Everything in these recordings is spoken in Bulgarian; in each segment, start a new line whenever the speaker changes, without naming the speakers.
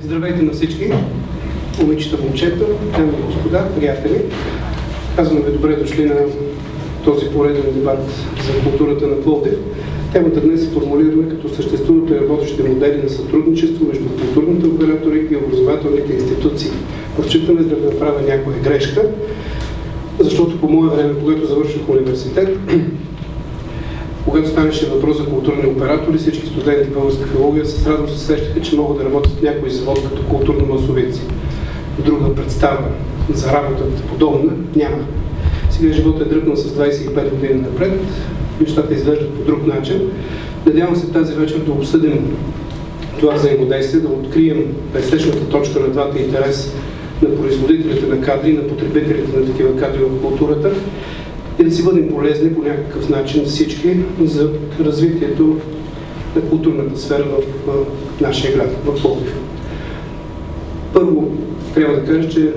Здравейте на всички, момичета, момчета, дами и господа, приятели. Казвам ви добре дошли на този пореден дебат за културата на Пловдив. Темата днес се формулираме като съществуването и работещите модели на сътрудничество между културните оператори и образователните институции. Прочитаме, за да направя някоя грешка, защото по мое време, когато завърших университет, когато станеше въпрос за културни оператори, всички студенти българска филология с радост се сещаха, че могат да работят в някой завод като културно-масовици. Друга представа за работата подобна няма. Сега живота е дръпнал с 25 години напред, нещата изглеждат по друг начин. Надявам се тази вечер да обсъдим това взаимодействие, да открием пресечната точка на двата интерес на производителите на кадри, на потребителите на такива кадри в културата и да си бъдем полезни по някакъв начин всички за развитието на културната сфера в нашия град, в Пловдив. Първо, трябва да кажа, че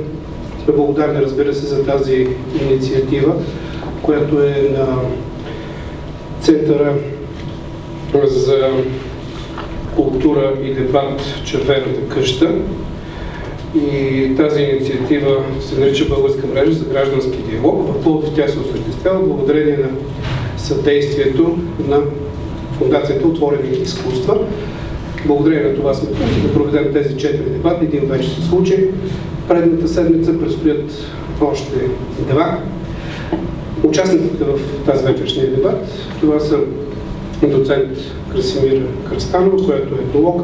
сме благодарни, разбира се, за тази инициатива, която е на Центъра за култура и дебат Червената къща. И тази инициатива се нарича Българска мрежа за граждански диалог. В Пловдив тя се осъществява благодарение на съдействието на Фундацията Отворени изкуства. Благодарение на това сме тук да проведем тези четири дебата. Един вече се случи. Предната седмица предстоят още два. Участниците в тази вечершния дебат, това са доцент Красимира Кръстанова, която е етнолог,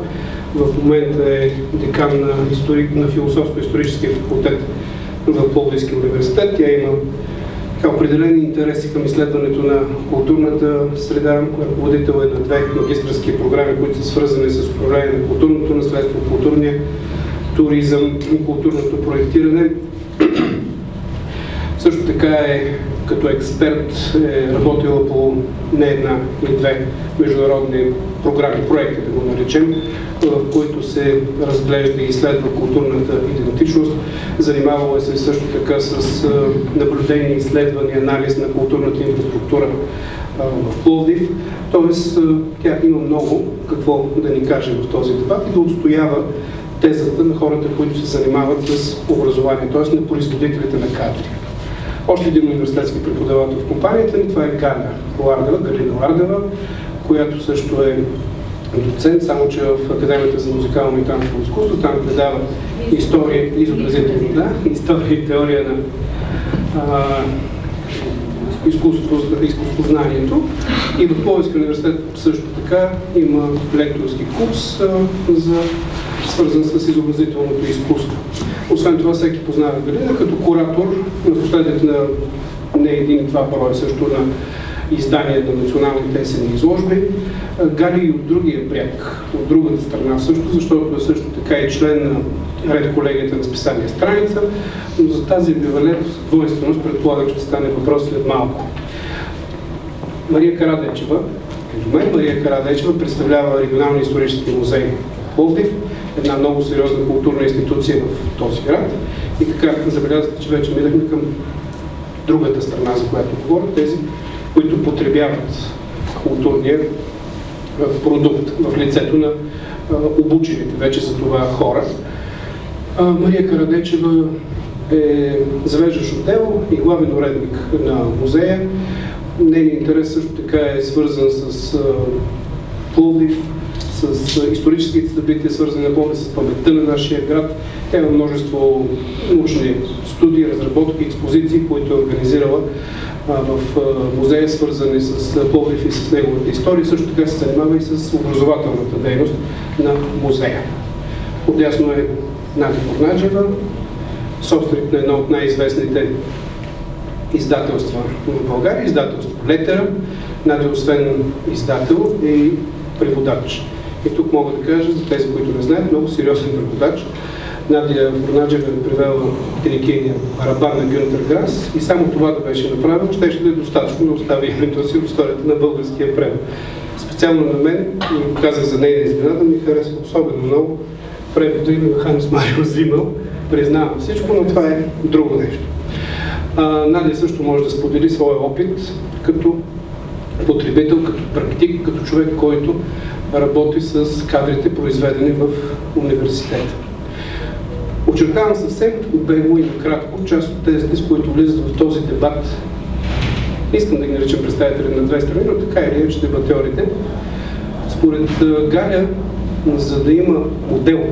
в момента е декан на, историк, на философско-историческия факултет в Пловдивския университет. Тя има определени интереси към изследването на културната среда. Ръководител е на две магистрски програми, които са свързани с управление на културното наследство, културния туризъм и културното проектиране. Също така е като експерт е работила по не една и две международни програми, проекти да го наречем, в които се разглежда и изследва културната идентичност. Занимавала е се също така с наблюдение, изследване, анализ на културната инфраструктура в Пловдив. Тоест, тя има много какво да ни каже в този дебат и да отстоява тезата на хората, които се занимават с образование, т.е. на производителите на кадри. Още един университетски преподавател в компанията ни, това е Галя Лардева, Галина Лардева, която също е доцент, само че в Академията за музикално и танцово изкуство, там предава история, изобразително, да, история и теория на а, изкуство, изкуствознанието. И в Пловдивския университет също така има лекторски курс а, за свързан с изобразителното изкуство. Освен това, всеки познава Галина като куратор, напоследък на не един и два броя също на издания на националните есени изложби. Гали и от другия бряг, от другата страна също, защото е също така и член на ред колегията на списание страница, но за тази амбивалентност, двойственост, предполагам, че стане въпрос след малко. Мария Карадечева, като мен, Мария Карадечева представлява регионалния исторически музей Пловдив, една много сериозна културна институция в този град. И така, забелязвате, че вече минахме към другата страна, за която говоря, тези, които потребяват културния продукт в лицето на обучените вече за това хора. Мария Карадечева е завеждащ отдел и главен уредник на музея. Нейният интерес също така е свързан с Пловдив, с историческите събития, свързани напълно с паметта на нашия град. Тя има множество научни студии, разработки, експозиции, които е организирала в музея, свързани с Пловдив и с неговата история. Също така се занимава и с образователната дейност на музея. Отясно е Надя Форнаджева, собственик на едно от най-известните издателства в България, издателство Летера. Надя, освен издател, е и преводач. И тук мога да кажа, за тези, които не знаят, много сериозен преводач. Надя Фурнаджева е превела Трикения Барабан на Гюнтер Грас и само това да беше направено, ще ще да е достатъчно да остави името си в историята на българския превод. Специално на мен, казах за нейна изненада, ми харесва особено много превода и на Ханс Марио Зимел. Признавам всичко, но това е друго нещо. А, Надя също може да сподели своя опит като потребител, като практик, като човек, който работи с кадрите, произведени в университета. Очертавам съвсем обемо и накратко част от тези, с които влизат в този дебат. Искам да ги наричам представители на две страни, но така или иначе дебатьорите. Според Галя, за да има модел,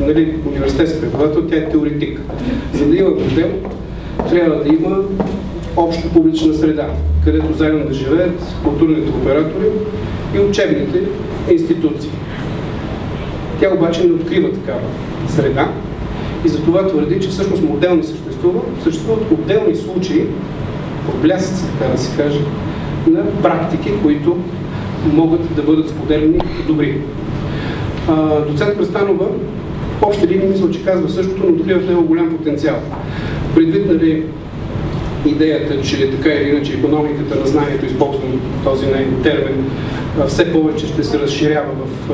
нали, университетски преподавател, тя е теоретик. За да има модел, трябва да има обща публична среда, където заедно да живеят културните оператори и учебните институции. Тя обаче не открива такава среда и затова твърди, че всъщност модел не съществува. Съществуват отделни случаи, проблясъци, така да се каже, на практики, които могат да бъдат споделени добри. А, доцент Престанова в общи линии мисля, че казва същото, но открива в него голям потенциал. Предвид нали, идеята, че така или иначе економиката на знанието, използвам този термин, все повече ще се разширява в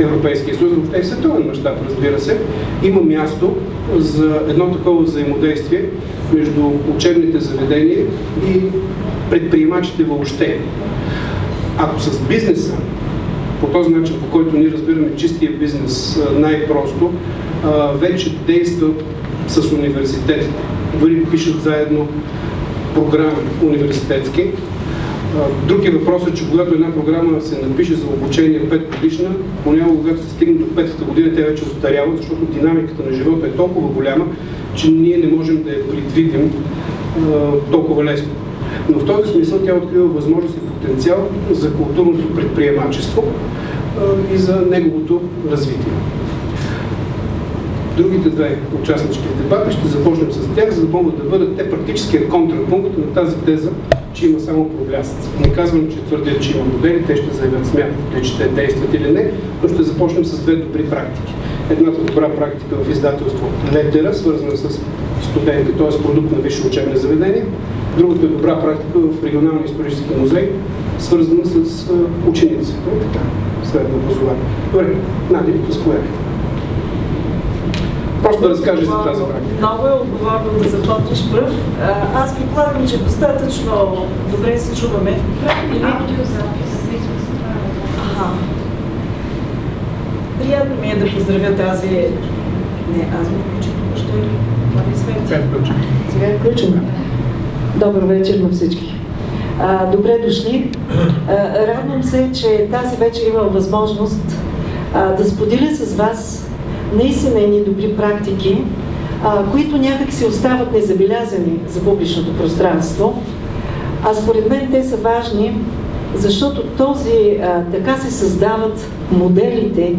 Европейския съюз, въобще и световен мащаб, разбира се, има място за едно такова взаимодействие между учебните заведения и предприемачите въобще. Ако с бизнеса, по този начин, по който ние разбираме чистия бизнес най-просто, вече действа с университетите. Дори пишат заедно програми университетски, въпрос е, че когато една програма се напише за обучение 5 годишна, понякога когато се стигне до петата година, тя вече остарява, защото динамиката на живота е толкова голяма, че ние не можем да я предвидим толкова лесно. Но в този смисъл тя открива възможност и потенциал за културното предприемачество и за неговото развитие. Другите две участнички в дебата ще започнем с тях, за да могат да бъдат те практическия контрапункт на тази теза, че има само проблясъци. Не казвам, че твърдят, че има модели, те ще заявят смятат ли, че те действат или не, но ще започнем с две добри практики. Едната добра практика в издателство Летера, свързана с студенти, т.е. продукт на висше учебни заведения. Другата е добра практика в регионалния исторически музей, свързана с ученици. Е така, средно образование. Добре, Нади, разповядай. Просто да разкажеш за тази практика.
Много е отговорно да започнеш пръв. Аз предполагам, че достатъчно добре се чуваме.
Правим ли аудиозапис?
Ага. Приятно ми е да поздравя тази... Не, аз го включих току-що или това ми свети. Сега е включено. Добър вечер на всички. А, добре дошли. А, радвам се, че тази вечер имам възможност а, да споделя с вас наистина едни добри практики, а, които някак си остават незабелязани за публичното пространство. А според мен те са важни, защото този, а, така се създават моделите,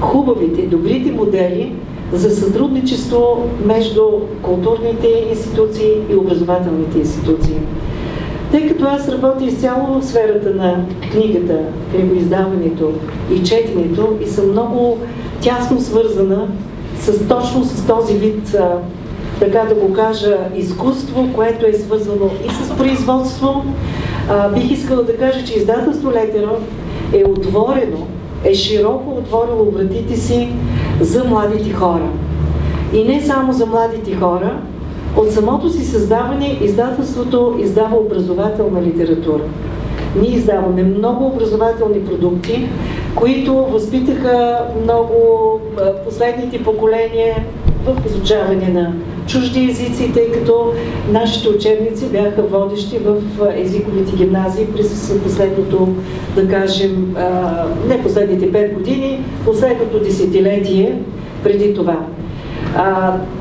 хубавите, добрите модели за сътрудничество между културните институции и образователните институции. Тъй като аз работя изцяло в сферата на книгата, книгоиздаването и четенето и съм много тясно свързана с, точно с този вид, така да го кажа, изкуство, което е свързано и с производство. А, бих искала да кажа, че издателство Летера е отворено, е широко отворило вратите си за младите хора. И не само за младите хора, от самото си създаване издателството издава образователна литература. Ние издаваме много образователни продукти, които възпитаха много последните поколения в изучаване на чужди езици, тъй като нашите учебници бяха водещи в езиковите гимназии през последното, да кажем, не последните 5 години, последното десетилетие преди това.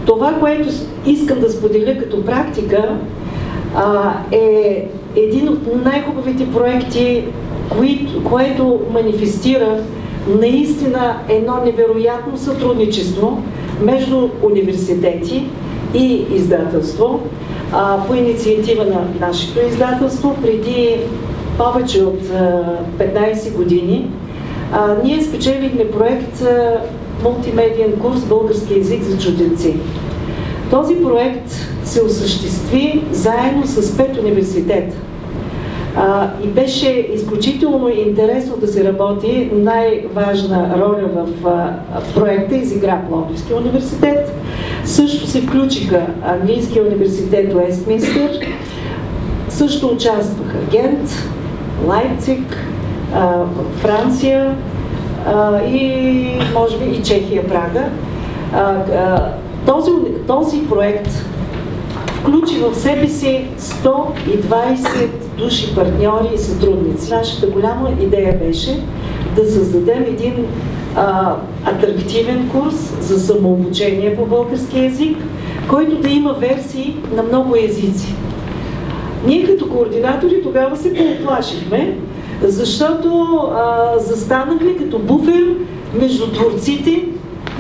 Това, което искам да споделя като практика, е един от най-хубавите проекти, което, манифестира наистина едно невероятно сътрудничество между университети и издателство по инициатива на нашето издателство преди повече от а, 15 години. Ние спечелихме проект а, мултимедиен курс Български язик за чужденци. Този проект се осъществи заедно с пет университета. А, и беше изключително интересно да се работи. Най-важна роля в а, проекта изигра Пловдивски университет. Също се включиха Английския университет Уестминстър. Също участваха Гент, Лайпциг, Франция и може би и Чехия, Прага. Този, този проект включи в себе си 120 души партньори и сътрудници. Нашата голяма идея беше да създадем един а, атрактивен курс за самообучение по български язик, който да има версии на много езици. Ние като координатори тогава се пооплашихме, защото застанахме като буфер между творците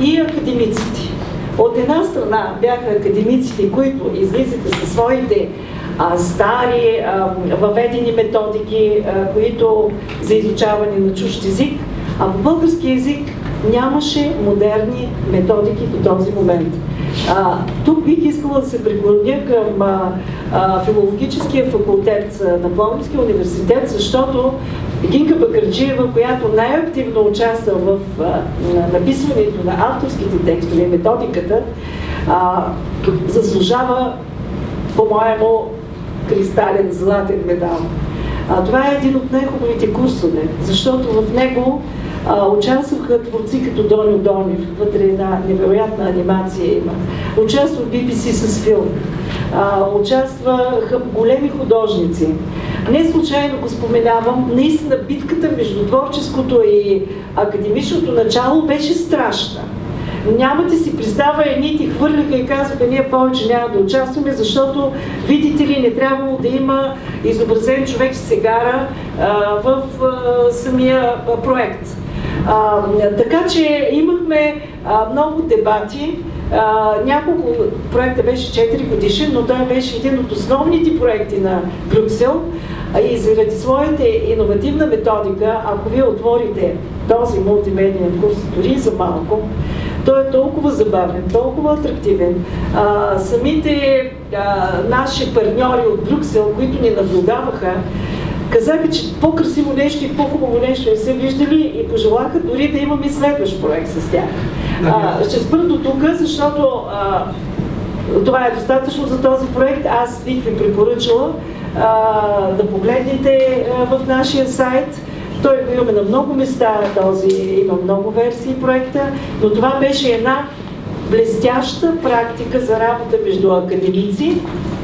и академиците. От една страна бяха академиците, които излизаха със своите а, стари а, въведени методики, а, които за изучаване на чужд език, а по български язик нямаше модерни методики до този момент. А, тук бих искала да се прикладня към а, а, филологическия факултет на Пловдивския университет, защото Гинка Бакарджиева, която най-активно участва в а, написването на авторските текстове и методиката, а, заслужава, по-моему, кристален златен медал. А, това е един от най-хубавите курсове, защото в него а, участваха творци като Доню Донев, вътре една невероятна анимация има. Участва в BBC с филм. А, участваха големи художници. Не случайно го споменавам, наистина битката между творческото и академичното начало беше страшна. Нямате си представа, едни ти хвърляха и казваха, ние повече няма да участваме, защото, видите ли, не трябвало да има изобразен човек с сегара а, в а, самия а, проект. А, така че имахме а, много дебати. А, няколко проекта беше 4 годишен, но той беше един от основните проекти на Брюксел. И заради своята иновативна методика, ако вие отворите този мултимедиен курс дори за малко, той е толкова забавен, толкова атрактивен. А, самите а, наши партньори от Брюксел, които ни наблюдаваха, казаха, че по-красиво нещо и по-хубаво нещо не са виждали и пожелаха дори да имаме следващ проект с тях. А, ще спра до тук, защото а, това е достатъчно за този проект. Аз бих ви препоръчала а, да погледнете а, в нашия сайт. Той го имаме на много места, този, има много версии проекта, но това беше една блестяща практика за работа между академици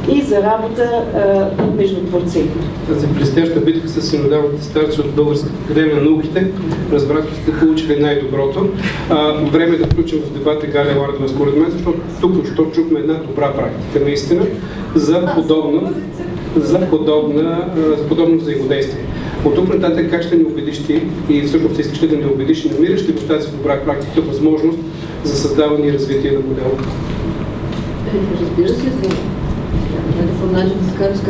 и за работа а, между творци.
Тази блестяща битка с синодалните старци от Българската академия на науките, разбрах, че сте получили най-доброто. А, време е да включим в дебата Галя Лардова според мен, защото тук що чухме една добра практика наистина за подобна, за подобна, за подобно взаимодействие. От тук нататък как ще ни убедиш ти и всъщност искаш да ни убедиш и намираш ли в тази добра практика възможност за създаване и развитие на модела?
Е, разбира се, за начин да се кара с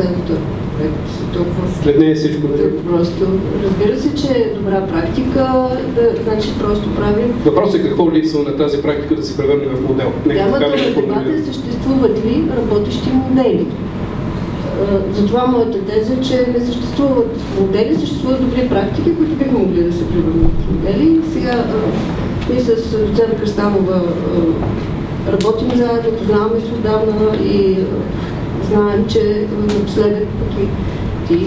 толкова... След нея всичко да
Просто, разбира се, че е добра практика, да, значи просто правим...
Въпросът е какво липсва на тази практика да се превърне в модел.
Темата на дебата е съществуват ли работещи модели. Затова моята теза е, че не съществуват модели, съществуват добри практики, които биха могли да се превърнат в модели. Сега ние с доцента Кръстанова работим заедно, познаваме се отдавна и знаем, че напоследък пък и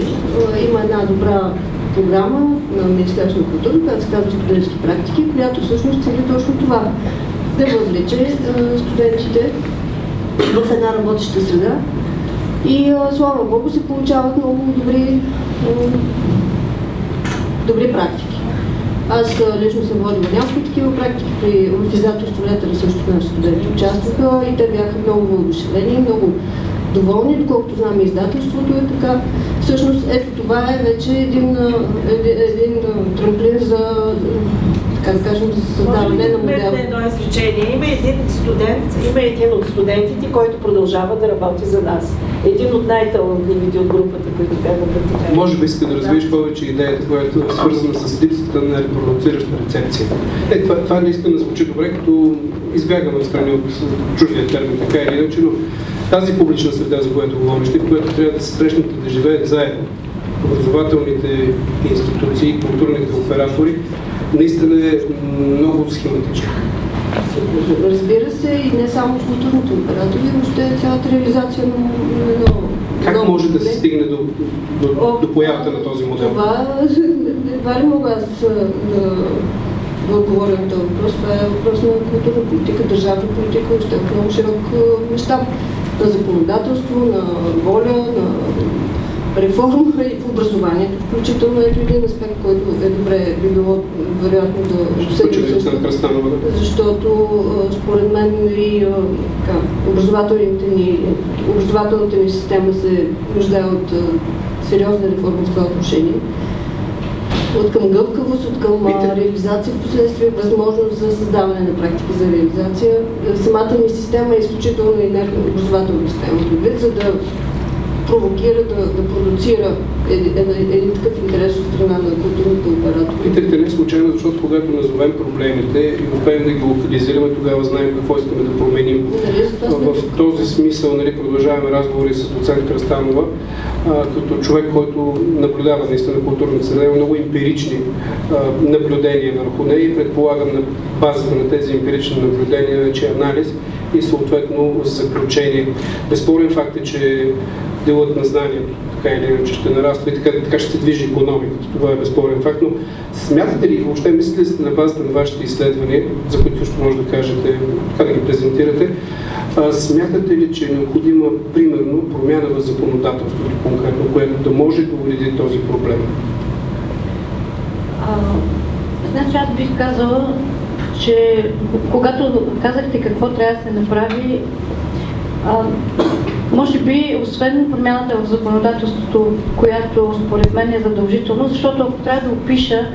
има една добра програма на Министерство на култура, която се казва студентски практики, която всъщност цели точно това. Да въвлече студентите в една работеща среда и слава Богу се получават много добри, добри практики. Аз лично съм водила няколко такива практики при в издателство Летъра също наши студенти участваха и те бяха много въодушевени, много доволни, доколкото знаме издателството е така. Всъщност ето това е вече един, един, един трамплин за как да кажем, за създаване на модел.
Може едно изречение. Има един студент, има един от студентите, който продължава да работи за нас. Един от най-талантливите от групата, които бяха практиканти.
Може би иска да развиеш повече идеята, която е свързана с липсата на репродуцираща рецепция. Е, това, това наистина звучи добре, като избягаме страни от чуждия термин, така или иначе, но тази публична среда, за която говориш, в която трябва да се срещнат и да живеят заедно, образователните институции, културните оператори, наистина е много схематична.
Разбира се, и не само културните оператори, но ще е цялата реализация на едно
Как може да се стигне до, до, до появата на този модел?
Това едва ли мога аз да, отговоря на този въпрос. Това е въпрос на културна политика, държавна политика, още в много широк мащаб. На законодателство, на воля, на реформа и в образованието, включително ето един аспект, който е добре би било вероятно да
обсъдим
защото според мен и образователните ни, образователната ни система се нуждае от сериозна реформа в това отношение. От към гъвкавост, от към реализация в последствие, възможност за създаване на практики за реализация. Самата ни система е изключително инертна образователна система, за да провокира да, да продуцира един, един такъв интерес от страна на културните оператори.
Питахте не случайно, защото когато назовем проблемите и успеем да ги локализираме, тогава знаем какво искаме да променим.
Нали,
в този смисъл нали, продължаваме разговори с доцент Кръстанова, а, като човек, който наблюдава наистина културната среда, има много емпирични а, наблюдения върху нея и предполагам на базата на тези емпирични наблюдения вече анализ и съответно заключение. Безспорен факт е, че делът на знанието, така или иначе ще нараства и така, така ще се движи економиката. Това е безспорен факт, но смятате ли, въобще мислите ли сте на базата на вашите изследвания, за които също може да кажете, така да ги презентирате, а, смятате ли, че е необходима, примерно, промяна в законодателството конкретно, което да може да уреди този проблем?
А, значи аз бих казала, че когато казахте какво трябва да се направи, а, може би, освен промяната в законодателството, която според мен е задължително, защото ако трябва да опиша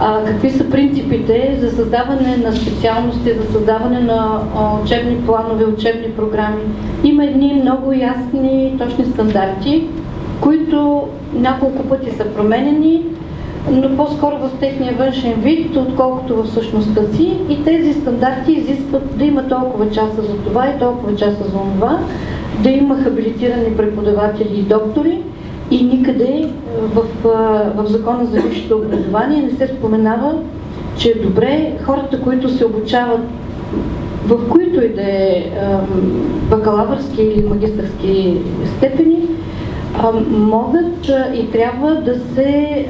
а, какви са принципите за създаване на специалности, за създаване на а, учебни планове, учебни програми, има едни много ясни, точни стандарти, които няколко пъти са променени, но по-скоро в техния външен вид, отколкото в същността си. И тези стандарти изискват да има толкова часа за това и толкова часа за това, да има хабилитирани преподаватели и доктори и никъде е, в, в Закона за висшето образование не се споменава, че е добре хората, които се обучават в които и да е бакалавърски или магистърски степени, могат и трябва да се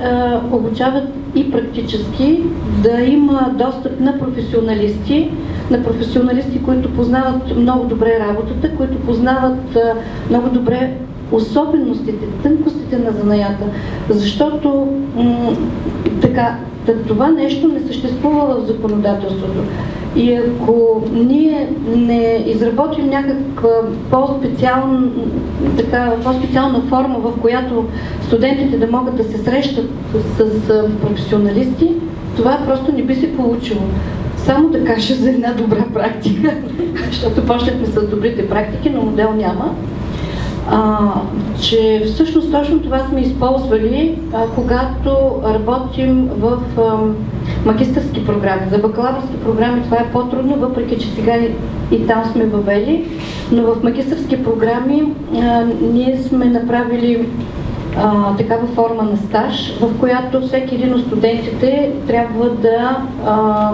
обучават и практически, да има достъп на професионалисти, на професионалисти, които познават много добре работата, които познават много добре особеностите, тънкостите на занаята. Защото така, това нещо не съществува в законодателството. И ако ние не изработим някаква по-специална, форма, в която студентите да могат да се срещат с, с професионалисти, това просто не би се получило. Само да кажа за една добра практика, защото почнахме с добрите практики, но модел няма. А, че всъщност точно това сме използвали, а, когато работим в а, магистърски програми. За бакалавърски програми това е по-трудно, въпреки че сега и, и там сме въвели, но в магистърски програми а, ние сме направили а, такава форма на стаж, в която всеки един от студентите трябва да а,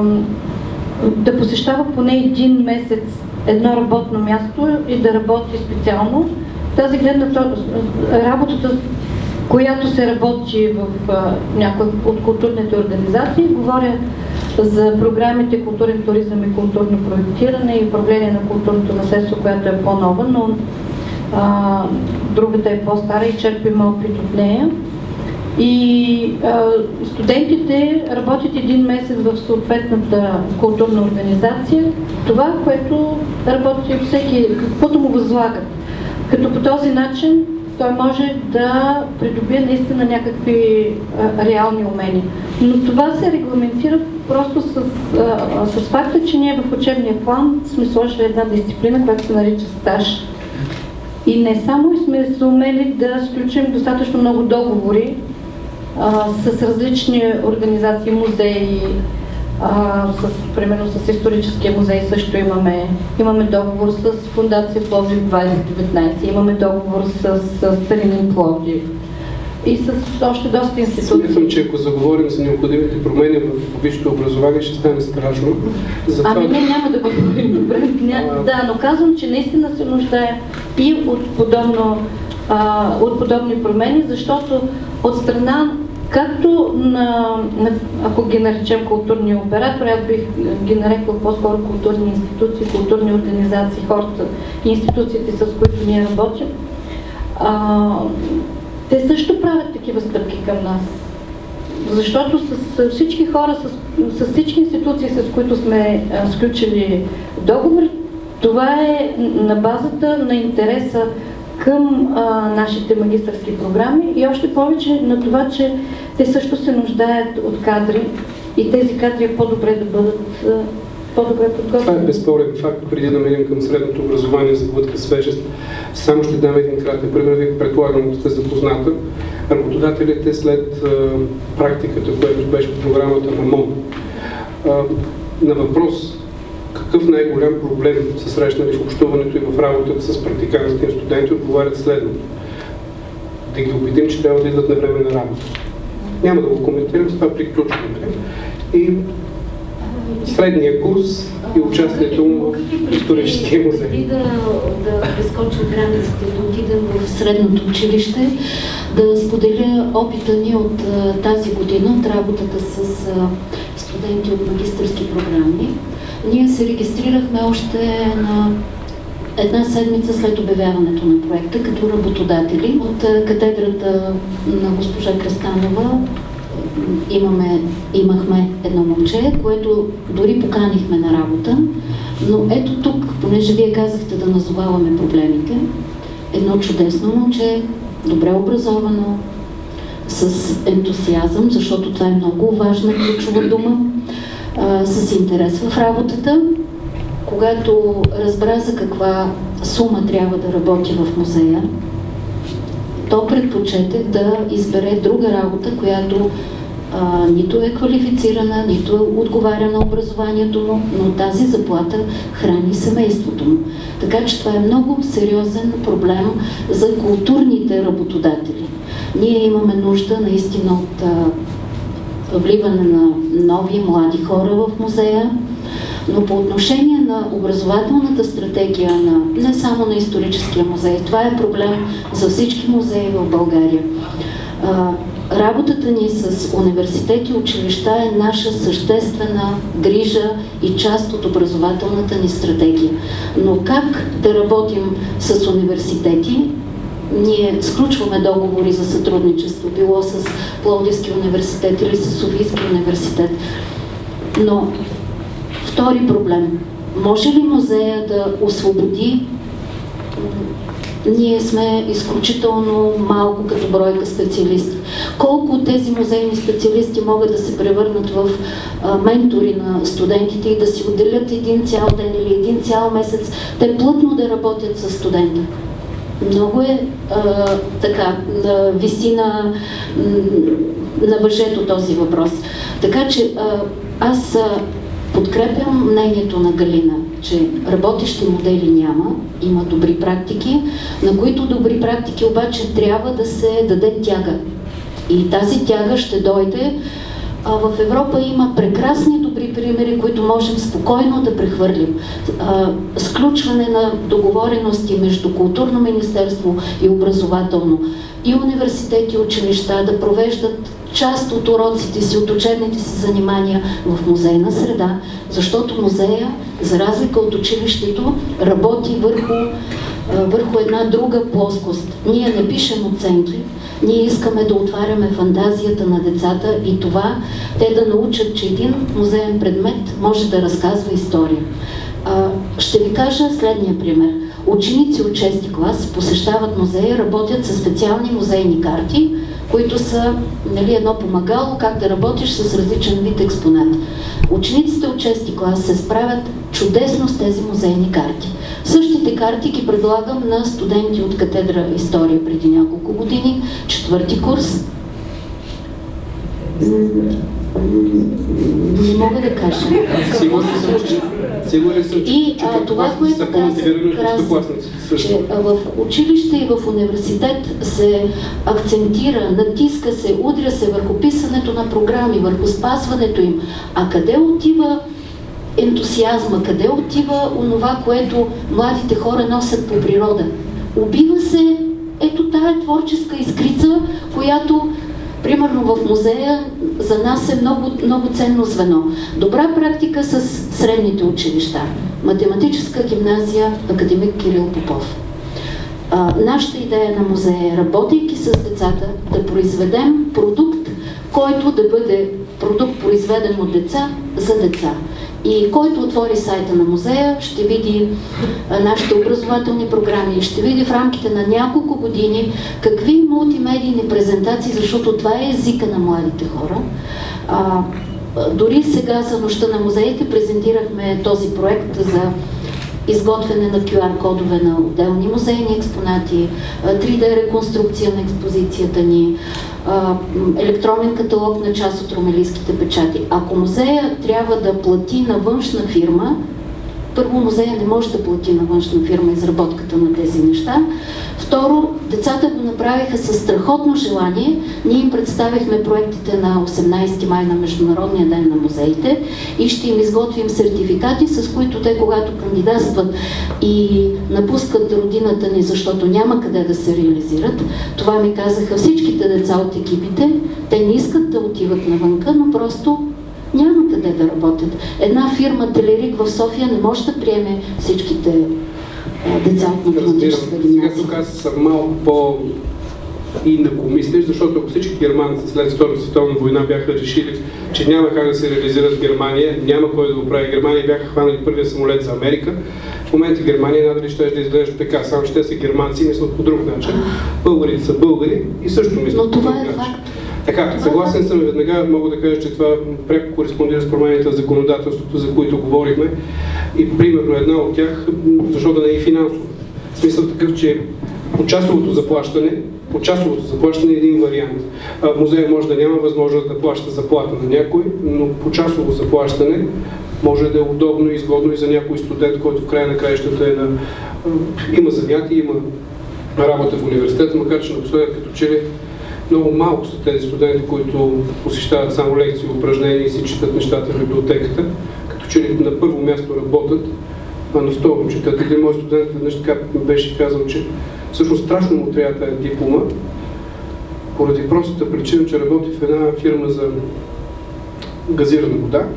да посещава поне един месец едно работно място и да работи специално. Тази гледна работата, която се работи в някои от културните организации, говоря за програмите Културен туризъм и културно проектиране и управление на културното наследство, която е по-нова, но а, другата е по-стара и черпим опит от нея. И а, студентите работят един месец в съответната културна организация, това, което работи всеки, каквото му възлагат. Като по този начин той може да придобие наистина някакви а, реални умения. Но това се регламентира просто с, а, с факта, че ние в учебния план сме сложили една дисциплина, която се нарича стаж. И не само и сме се умели да сключим достатъчно много договори а, с различни организации, музеи, а, с, примерно с историческия музей също имаме, имаме договор с Фундация Пловдив 2019, имаме договор с, с Старинин Пловдив и с още доста институции.
Смятам, че ако заговорим за необходимите промени в висшето образование, ще стане страшно.
Затова... Ами не, няма да го говорим добре. Да, но казвам, че наистина се нуждае и от подобно а, от подобни промени, защото от страна както на, на, ако ги наречем културни оператори, аз бих ги нарекла по-скоро културни институции, културни организации, хората институциите, с които ние работим, а, те също правят такива стъпки към нас. Защото с всички хора, с, с всички институции, с които сме а, сключили договор, това е на базата на интереса към а, нашите магистърски програми и още повече на това, че те също се нуждаят от кадри и тези кадри е по-добре да бъдат по-добре подготвени.
Това е безспорен факт, преди да минем към средното образование за глътка свежест. Само ще дам един кратък пример, предполагам, сте запозната. Работодателите след а, практиката, която беше в програмата на МОН, а, на въпрос какъв най-голям проблем са срещнали в общуването и в работата с практикантите и студенти, отговарят следното. Да ги убедим, че трябва да идват на време на работа. Няма да го коментирам, с това приключваме. И средния курс и участието му в историческия музей.
Преди да, да прескочим границите, да отидем в средното училище, да споделя опита ни от тази година, от работата с студенти от магистърски програми. Ние се регистрирахме още на една седмица след обявяването на проекта като работодатели. От катедрата на госпожа Кръстанова имаме, имахме едно момче, което дори поканихме на работа. Но ето тук, понеже вие казахте да назоваваме проблемите, едно чудесно момче, добре образовано, с ентусиазъм, защото това е много важна ключова дума, а, с интерес в работата. Когато разбра за каква сума трябва да работи в музея, то предпочете да избере друга работа, която а, нито е квалифицирана, нито е отговаря на образованието му, но тази заплата храни семейството му. Така че това е много сериозен проблем за културните работодатели. Ние имаме нужда наистина от а, вливане на нови млади хора в музея, но по отношение на образователната стратегия на не само на историческия музей, това е проблем за всички музеи в България. А, работата ни с университети и училища е наша съществена грижа и част от образователната ни стратегия. Но как да работим с университети ние сключваме договори за сътрудничество, било с Пловдивски университет или с Софийски университет. Но втори проблем. Може ли музея да освободи ние сме изключително малко като бройка специалисти. Колко от тези музейни специалисти могат да се превърнат в а, ментори на студентите и да си отделят един цял ден или един цял месец, те плътно да работят с студента? Много е а, така, да виси на, на въжето този въпрос. Така че а, аз а, подкрепям мнението на Галина, че работещи модели няма, има добри практики, на които добри практики обаче трябва да се даде тяга. И тази тяга ще дойде в Европа има прекрасни добри примери, които можем спокойно да прехвърлим. Сключване на договорености между културно министерство и образователно и университети училища да провеждат част от уроците си, от учебните си занимания в музейна среда, защото музея, за разлика от училището, работи върху, върху една друга плоскост. Ние не пишем оценки, ние искаме да отваряме фантазията на децата и това те да научат, че един музеен предмет може да разказва история. Ще ви кажа следния пример. Ученици от 6 клас посещават музея, работят с специални музейни карти, които са нали, едно помагало как да работиш с различен вид експонат. Учениците от 6 клас се справят чудесно с тези музейни карти. Същите карти ги предлагам на студенти от катедра история преди няколко години, четвърти курс. Не мога да кажа.
Съм, че Сигурен съм,
и а, това, което казах, че в училище и в университет се акцентира, натиска се, удря се върху писането на програми, върху спазването им. А къде отива ентусиазма, къде отива онова, което младите хора носят по природа? Убива се ето тая творческа искрица, която примерно в музея за нас е много, много ценно звено. Добра практика с средните училища. Математическа гимназия, академик Кирил Попов. А, нашата идея на музея е, работейки с децата, да произведем продукт, който да бъде продукт произведен от деца за деца. И който отвори сайта на музея, ще види нашите образователни програми, ще види в рамките на няколко години какви мултимедийни презентации, защото това е езика на младите хора. Дори сега за нощта на музеите презентирахме този проект за изготвяне на QR-кодове на отделни музейни експонати, 3D реконструкция на експозицията ни, електронен каталог на част от ромелийските печати. Ако музея трябва да плати на външна фирма, първо, музея не може да плати на външна фирма изработката на тези неща. Второ, децата го направиха със страхотно желание. Ние им представихме проектите на 18 май на Международния ден на музеите и ще им изготвим сертификати, с които те, когато кандидатстват и напускат родината ни, защото няма къде да се реализират, това ми казаха всичките деца от екипите, те не искат да отиват навънка, но просто няма къде да работят. Една фирма Телерик в София не може да приеме всичките деца от математическа
гимназия. Сега тук аз съм малко по и накомислиш, защото ако всички германци след Втората световна война бяха решили, че няма как да се реализират в Германия, няма кой да го прави Германия, бяха хванали първия самолет за Америка, в момента Германия надали ще да изглежда така, само те са германци и мислят по друг начин. Българите са българи и също мислят
Но
по друг
това е факт.
Така, съгласен съм веднага, мога да кажа, че това пряко кореспондира с промените в законодателството, за които говорихме. И примерно една от тях, защо да не е финансово. В смисъл такъв, че почасовото заплащане, почасовото заплащане е един вариант. Музея може да няма възможност да плаща заплата на някой, но почасово заплащане може да е удобно и изгодно и за някой студент, който в края на краищата е на... има занятия, има работа в университета, макар че напоследък като че ли много малко са тези студенти, които посещават само лекции, упражнения и си четат нещата в библиотеката, като че на първо място работят, а на второ четат. Един мой студент веднъж така беше казал, че всъщност страшно му трябва тази диплома, поради простата причина, че работи в една фирма за газирана вода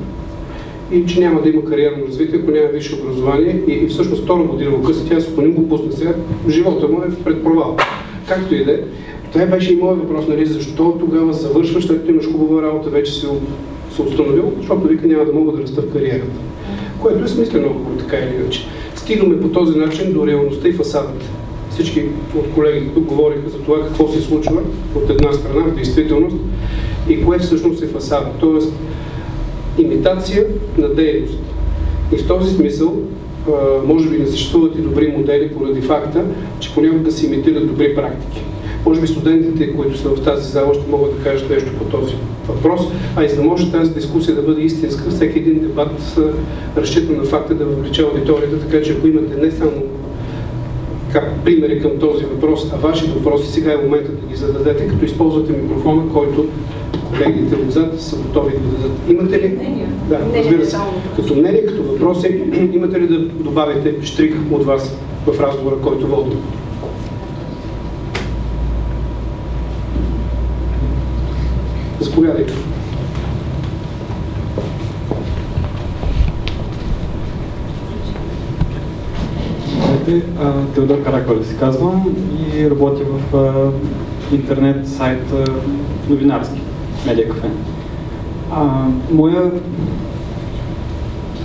и че няма да има кариерно развитие, ако няма висше образование и, и всъщност втора година го къса, тя споним го пусна сега, живота му е пред провал. Както и да е. Това беше и моят въпрос, нали, защо тогава завършваш, след като имаш хубава работа, вече си се установил, защото вика няма да мога да раста в кариерата. Което е смислено, ако така или иначе. Стигаме по този начин до реалността и фасадата. Всички от колегите тук говориха за това какво се случва от една страна в действителност и кое всъщност е фасада. Тоест, имитация на дейност. И в този смисъл, може би не съществуват и добри модели поради факта, че понякога се имитират добри практики. Може би студентите, които са в тази зала, ще могат да кажат нещо по този въпрос, а и за да може тази дискусия да бъде истинска, всеки един дебат разчита на факта да въвлече аудиторията, така че ако имате не само как, примери към този въпрос, а ваши въпроси, сега е момента да ги зададете, като използвате микрофона, който колегите отзад са готови да дадат. Имате ли?
Мнение.
Да, разбира се. Като мнение, като въпроси, имате ли да добавите штрих от вас в разговора, който водим? Заповядайте.
Теодор Караколя се казвам и работя в интернет сайт новинарски, Медиа Кафе. Моя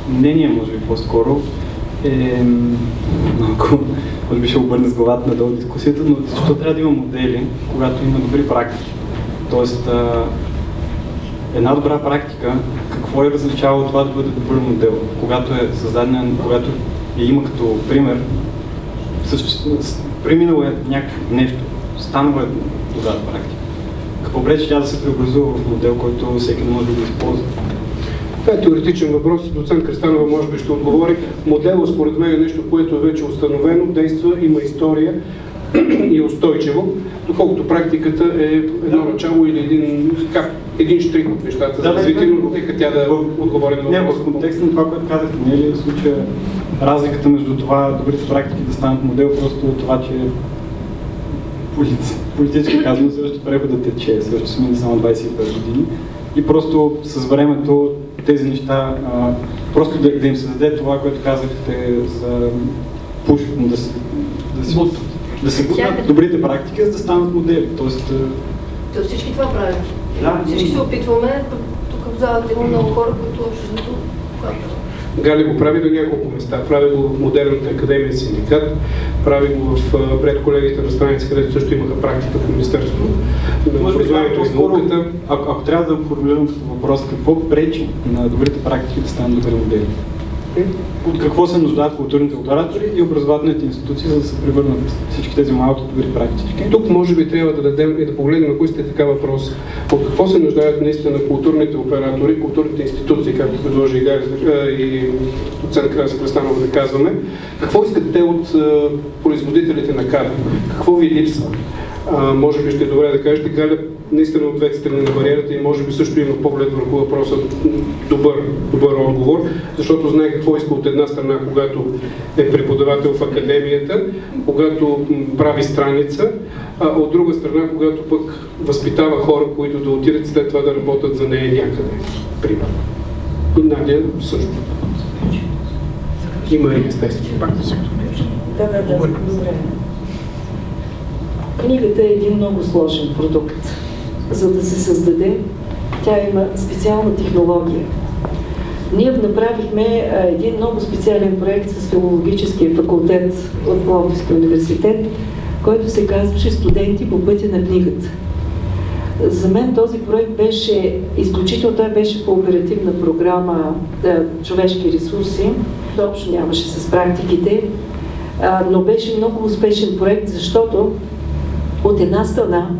мнение, може би по-скоро, е малко, може би ще обърне с главата надолу дискусията, но защо трябва да има модели, когато има добри практики? Тоест, една добра практика, какво е различава това да бъде добър модел, когато е създадена, когато я има като пример, преминало е някакво нещо, станало е добра практика. Какво пречи тя да се преобразува в модел, който всеки може да го използва?
Това е теоретичен въпрос. Доцент Кристанова може би ще отговори. Моделът според мен е нещо, което е вече установено, действа, има история и е устойчиво, доколкото практиката е едно начало или един, как, един штрих от нещата
Да,
за развитие, но нека тя да отговори на
Не,
въпроса.
в контекста на това, което казахте, не е ли в случая разликата между това добрите практики да станат модел, просто от това, че политически казвам, също преходът тече, също сме не само 25 години. И просто с времето тези неща, а, просто да, да им се даде това, което казахте за пуш, да се, да се, да се бутнат добрите практики, за да станат модели. Тоест,
То всички това правят.
Да,
всички се опитваме. Тук в залата има много хора, които общо
Гали го прави на няколко места. Прави го в Модерната академия синдикат, прави го в пред колегите на страница, където също имаха практика в Министерството на образованието и науката.
Ако, ако трябва да формулирам въпрос, какво пречи на добрите практики да станат добри модели? От какво се нуждаят културните оператори и образователните институции, за да се превърнат всички тези малки добри практики?
Тук може би трябва да дадем и да погледнем, ако сте така въпрос, от какво се нуждаят наистина културните оператори, културните институции, както предложи и, и доцент Краса Крестанова да казваме, какво искат те от производителите на кадри? Какво ви липсва? А, може би ще е добре да кажете, Галя наистина от двете страни на бариерата и може би също има поглед върху въпроса добър, добър отговор, защото знае какво иска от една страна, когато е преподавател в академията, когато прави страница, а от друга страна, когато пък възпитава хора, които да отидат след това да работят за нея някъде. Примерно. И Надя също. Има и естествено пак.
Да, да, да. Добре. Книгата е един много сложен продукт. За да се създаде, тя има специална технология. Ние направихме един много специален проект с филологическия факултет от Пловдивския университет, който се казваше Студенти по пътя на книгата. За мен този проект беше изключително, той беше по оперативна програма да, човешки ресурси. Общо нямаше с практиките, а, но беше много успешен проект, защото от една страна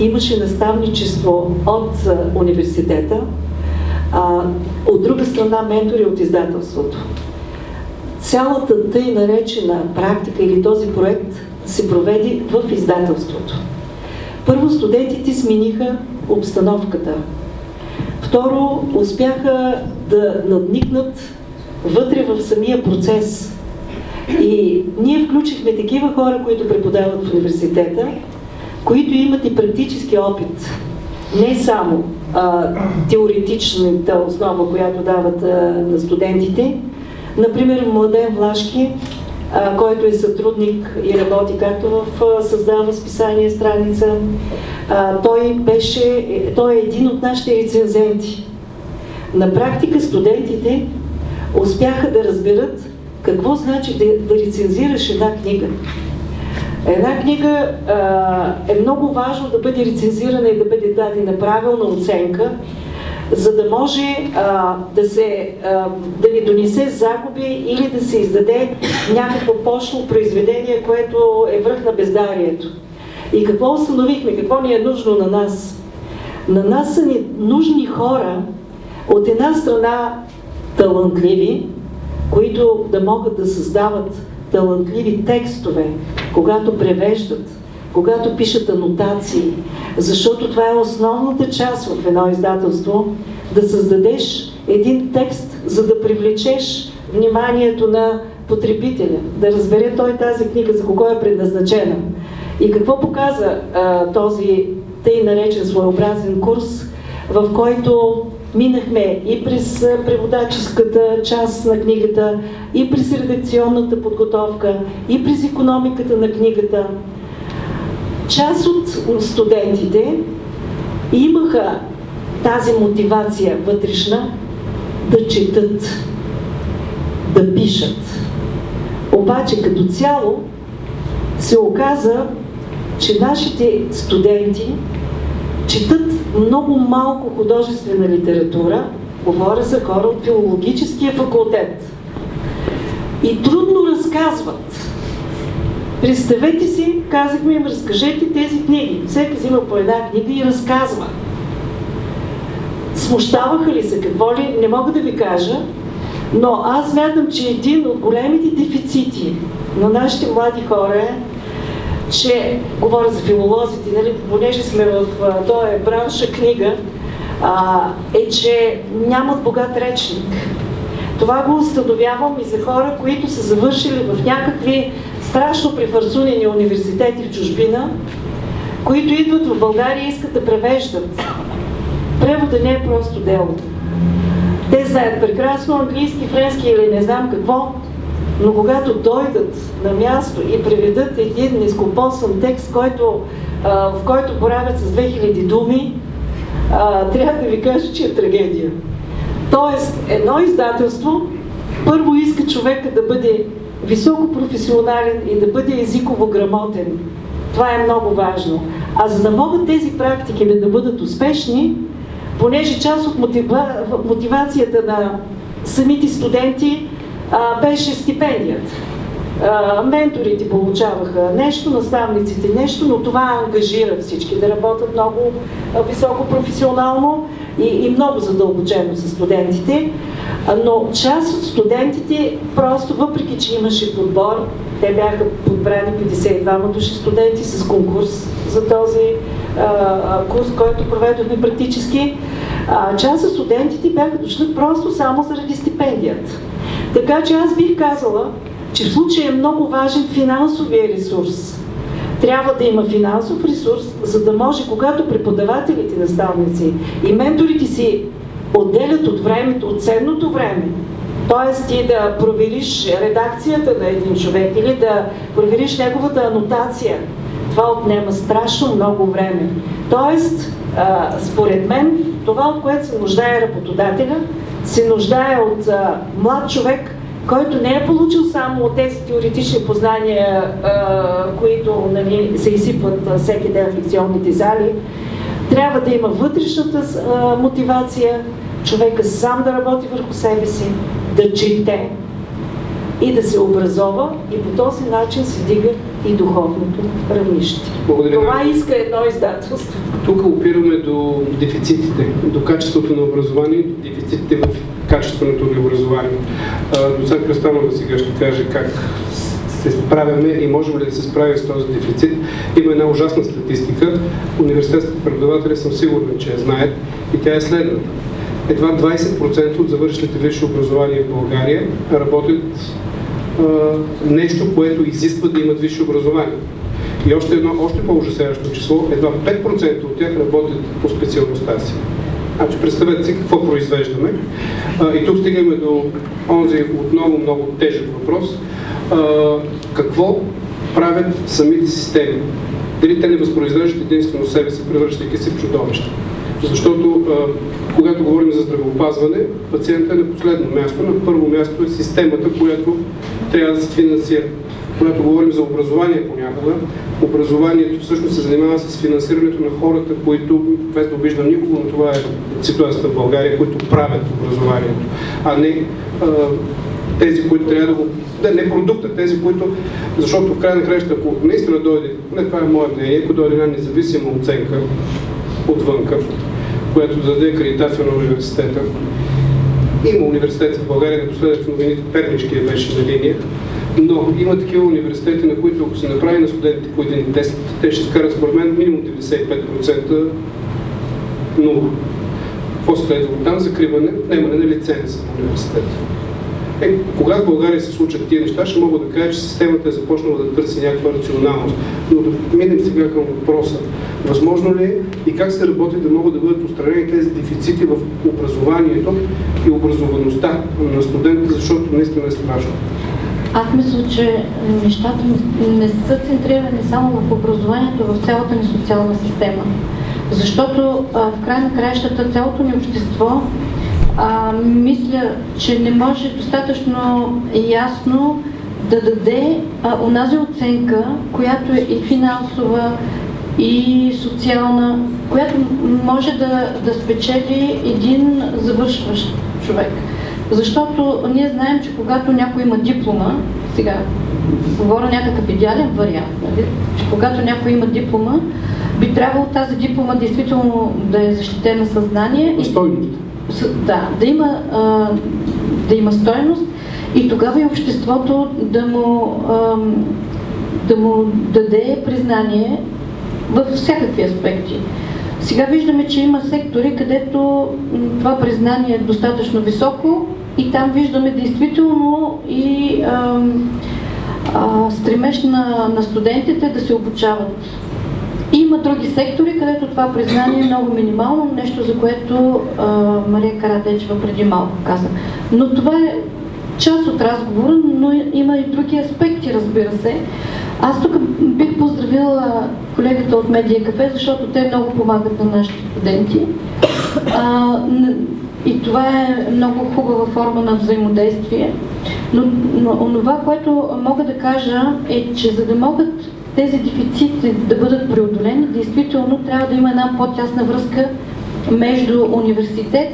имаше наставничество от университета, а, от друга страна ментори от издателството. Цялата тъй наречена практика или този проект се проведи в издателството. Първо студентите смениха обстановката. Второ, успяха да надникнат вътре в самия процес. И ние включихме такива хора, които преподават в университета, които имат и практически опит. Не само а, теоретичната основа, която дават а, на студентите. Например, Младен Влашки, а, който е сътрудник и работи както в а, създава списание страница. А, той, беше, той е един от нашите рецензенти. На практика студентите успяха да разберат какво значи да, да рецензираш една книга. Една книга а, е много важно да бъде рецензирана и да бъде дадена правилна оценка, за да може а, да, се, а, да ни донесе загуби или да се издаде някакво пошло произведение, което е връх на бездарието. И какво установихме? Какво ни е нужно на нас? На нас са ни нужни хора, от една страна талантливи, които да могат да създават талантливи текстове, когато превеждат, когато пишат анотации, защото това е основната част в едно издателство, да създадеш един текст, за да привлечеш вниманието на потребителя, да разбере той тази книга за кого е предназначена. И какво показа а, този тъй наречен своеобразен курс, в който Минахме и през преводаческата част на книгата, и през редакционната подготовка, и през економиката на книгата. Част от студентите имаха тази мотивация вътрешна да четат, да пишат. Обаче като цяло се оказа, че нашите студенти четат много малко художествена литература, говоря за хора от филологическия факултет. И трудно разказват. Представете си, казахме им, разкажете тези книги. Всеки взима по една книга и разказва. Смущаваха ли се, какво ли, не мога да ви кажа, но аз смятам, че един от големите дефицити на нашите млади хора е че, говоря за филолозите, нали, понеже сме в този бранша книга, а, е, че нямат богат речник. Това го установявам и за хора, които са завършили в някакви страшно префарсунени университети в чужбина, които идват в България и искат да превеждат. Превода не е просто дело. Те знаят прекрасно английски, френски или не знам какво, но когато дойдат на място и преведат един нескопосан текст, който, в който боравят с 2000 думи, трябва да ви кажа, че е трагедия. Тоест, едно издателство първо иска човека да бъде високо професионален и да бъде езиково грамотен. Това е много важно. А за да могат тези практики да бъдат успешни, понеже част от мотива... мотивацията на самите студенти а, беше стипендията. А, менторите получаваха нещо, наставниците нещо, но това ангажира всички да работят много високо професионално и, и много задълбочено с студентите. Но част от студентите, просто въпреки, че имаше подбор, те бяха подбрани 52 души студенти с конкурс за този а, курс, който проведохме практически. А, част от студентите бяха дошли просто само заради стипендията. Така че аз бих казала, че в случая е много важен финансовия ресурс. Трябва да има финансов ресурс, за да може, когато преподавателите, наставници и менторите си отделят от времето, от ценното време, т.е. ти да провериш редакцията на един човек или да провериш неговата анотация, това отнема страшно много време. Тоест, според мен, това, от което се нуждае работодателя, се нуждае от а, млад човек, който не е получил само от тези теоретични познания, а, които нали, се изсипват всеки ден в лекционните зали. Трябва да има вътрешната а, мотивация, човека сам да работи върху себе си, да чете и да се образова и по този начин се дига и духовното равнище. Благодаря. Това иска едно издателство.
Тук опираме до дефицитите, до качеството на образование, до дефицитите в качественото ни образование. Доцент Кръстанова сега ще каже как се справяме и можем ли да се справим с този дефицит. Има една ужасна статистика. Университетските преподаватели съм сигурен, че я знаят и тя е следната. Едва 20% от завършилите висше образование в България работят нещо, което изисква да имат висше образование. И още едно, още по-ужасяващо число, едва 5% от тях работят по специалността си. Значи представете си какво произвеждаме. А, и тук стигаме до онзи отново много тежък въпрос. А, какво правят самите системи? Дали те не възпроизвеждат единствено себе си, превръщайки се в чудовище? Защото а, когато говорим за здравеопазване, пациентът е на последно място. На първо място е системата, която трябва да се финансира. Когато говорим за образование понякога, образованието всъщност се занимава с финансирането на хората, които, без да обиждам никого, но това е ситуацията в България, които правят образованието, а не а, тези, които трябва да го... Да, не продукта, тези, които... Защото в край на краща, ако наистина дойде, не това е мое мнение, ако дойде една независима оценка отвънка, която да даде акредитация на университета, има университети в България, напоследък в новините Перничкия беше на линия, но има такива университети, на които ако се направи на студентите по един тест, те ще скарат според мен минимум 95% нула. Какво следва там? Закриване, немане на лиценз на университета. Е, когато в България се случат тия неща, ще мога да кажа, че системата е започнала да търси някаква рационалност. Но да минем сега към въпроса. Възможно ли е и как се работи да могат да бъдат устранени тези дефицити в образованието и образоваността на студентите, защото наистина е страшно?
Аз мисля, че нещата не са центрирани само в образованието, в цялата ни социална система. Защото а, в край на краищата цялото ни общество а, мисля, че не може достатъчно ясно да даде а, онази оценка, която е и финансова, и социална, която може да, да спечели един завършващ човек. Защото ние знаем, че когато някой има диплома, сега говоря някакъв идеален вариант, нали? че когато някой има диплома, би трябвало тази диплома действително да е защитена съзнание.
Стойност.
Да, да има, а, да има стойност и тогава и обществото да му, да му даде признание във всякакви аспекти. Сега виждаме, че има сектори, където това признание е достатъчно високо и там виждаме действително и а, а, стремеж на, на студентите да се обучават. Има други сектори, където това признание е много минимално, нещо за което а, Мария Карадечева преди малко каза. Но това е част от разговора, но има и други аспекти, разбира се. Аз тук бих поздравила колегата от Медия Кафе, защото те много помагат на нашите студенти. А, и това е много хубава форма на взаимодействие. Но, но това, което мога да кажа е, че за да могат тези дефицити да бъдат преодолени, действително трябва да има една по-тясна връзка между университет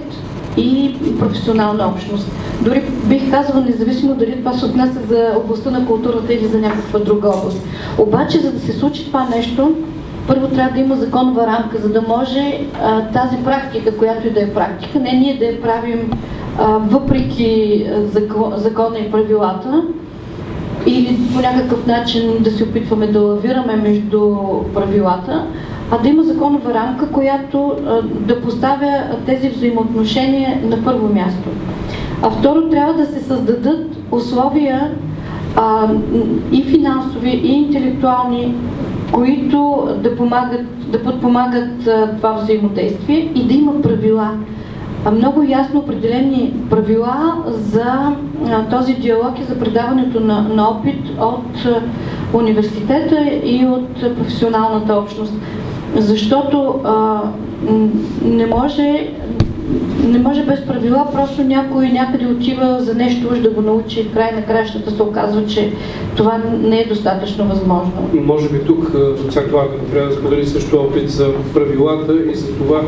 и професионална общност. Дори бих казала, независимо дали това се отнася за областта на културата или за някаква друга област. Обаче, за да се случи това нещо, първо трябва да има законова рамка, за да може а, тази практика, която и да е практика, не ние да я правим а, въпреки закон, закона и правилата, или по някакъв начин да се опитваме да лавираме между правилата, а да има законова рамка, която да поставя тези взаимоотношения на първо място. А второ, трябва да се създадат условия а, и финансови, и интелектуални, които да, помагат, да подпомагат а, това взаимодействие и да има правила. Много ясно определени правила за този диалог и за предаването на, на опит от университета и от професионалната общност. Защото а, не може не може без правила, просто някой някъде отива за нещо уж да го научи и в край на кращата се оказва, че това не е достатъчно възможно.
Може би тук доцент Варга трябва да сподели също опит за правилата и за това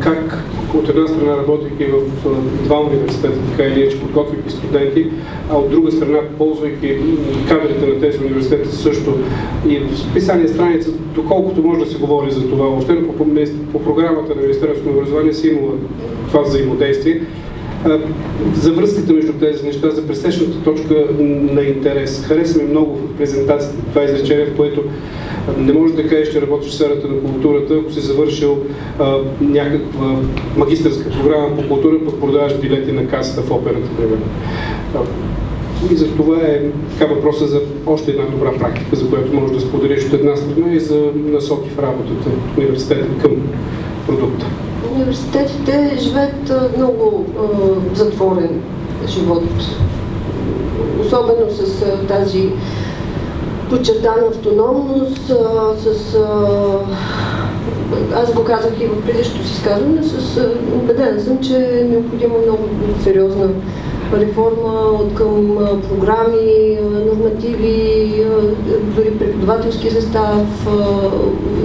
как от една страна работейки в два университета, така или иначе подготвяйки студенти, а от друга страна ползвайки кадрите на тези университети също и в писание страница, доколкото може да се говори за това, въобще по, по програмата на Министерството на образование си имала това взаимодействие. За връзките между тези неща, за пресечната точка на интерес. Хареса ми много в презентацията това изречение, в което не може да кажеш, че работиш в сферата на културата, ако си завършил а, някаква магистърска програма по култура, пък продаваш билети на касата в операта, примерно. И за това е така въпроса за още една добра практика, за която може да споделиш от една страна и за насоки в работата университета към продукта.
Университетите живеят много а, затворен живот, особено с а, тази подчертана автономност, а, с... Аз го казах и в предишното си изказване, с убедена съм, че е необходима много сериозна реформа от към програми, нормативи, дори преподавателски състав,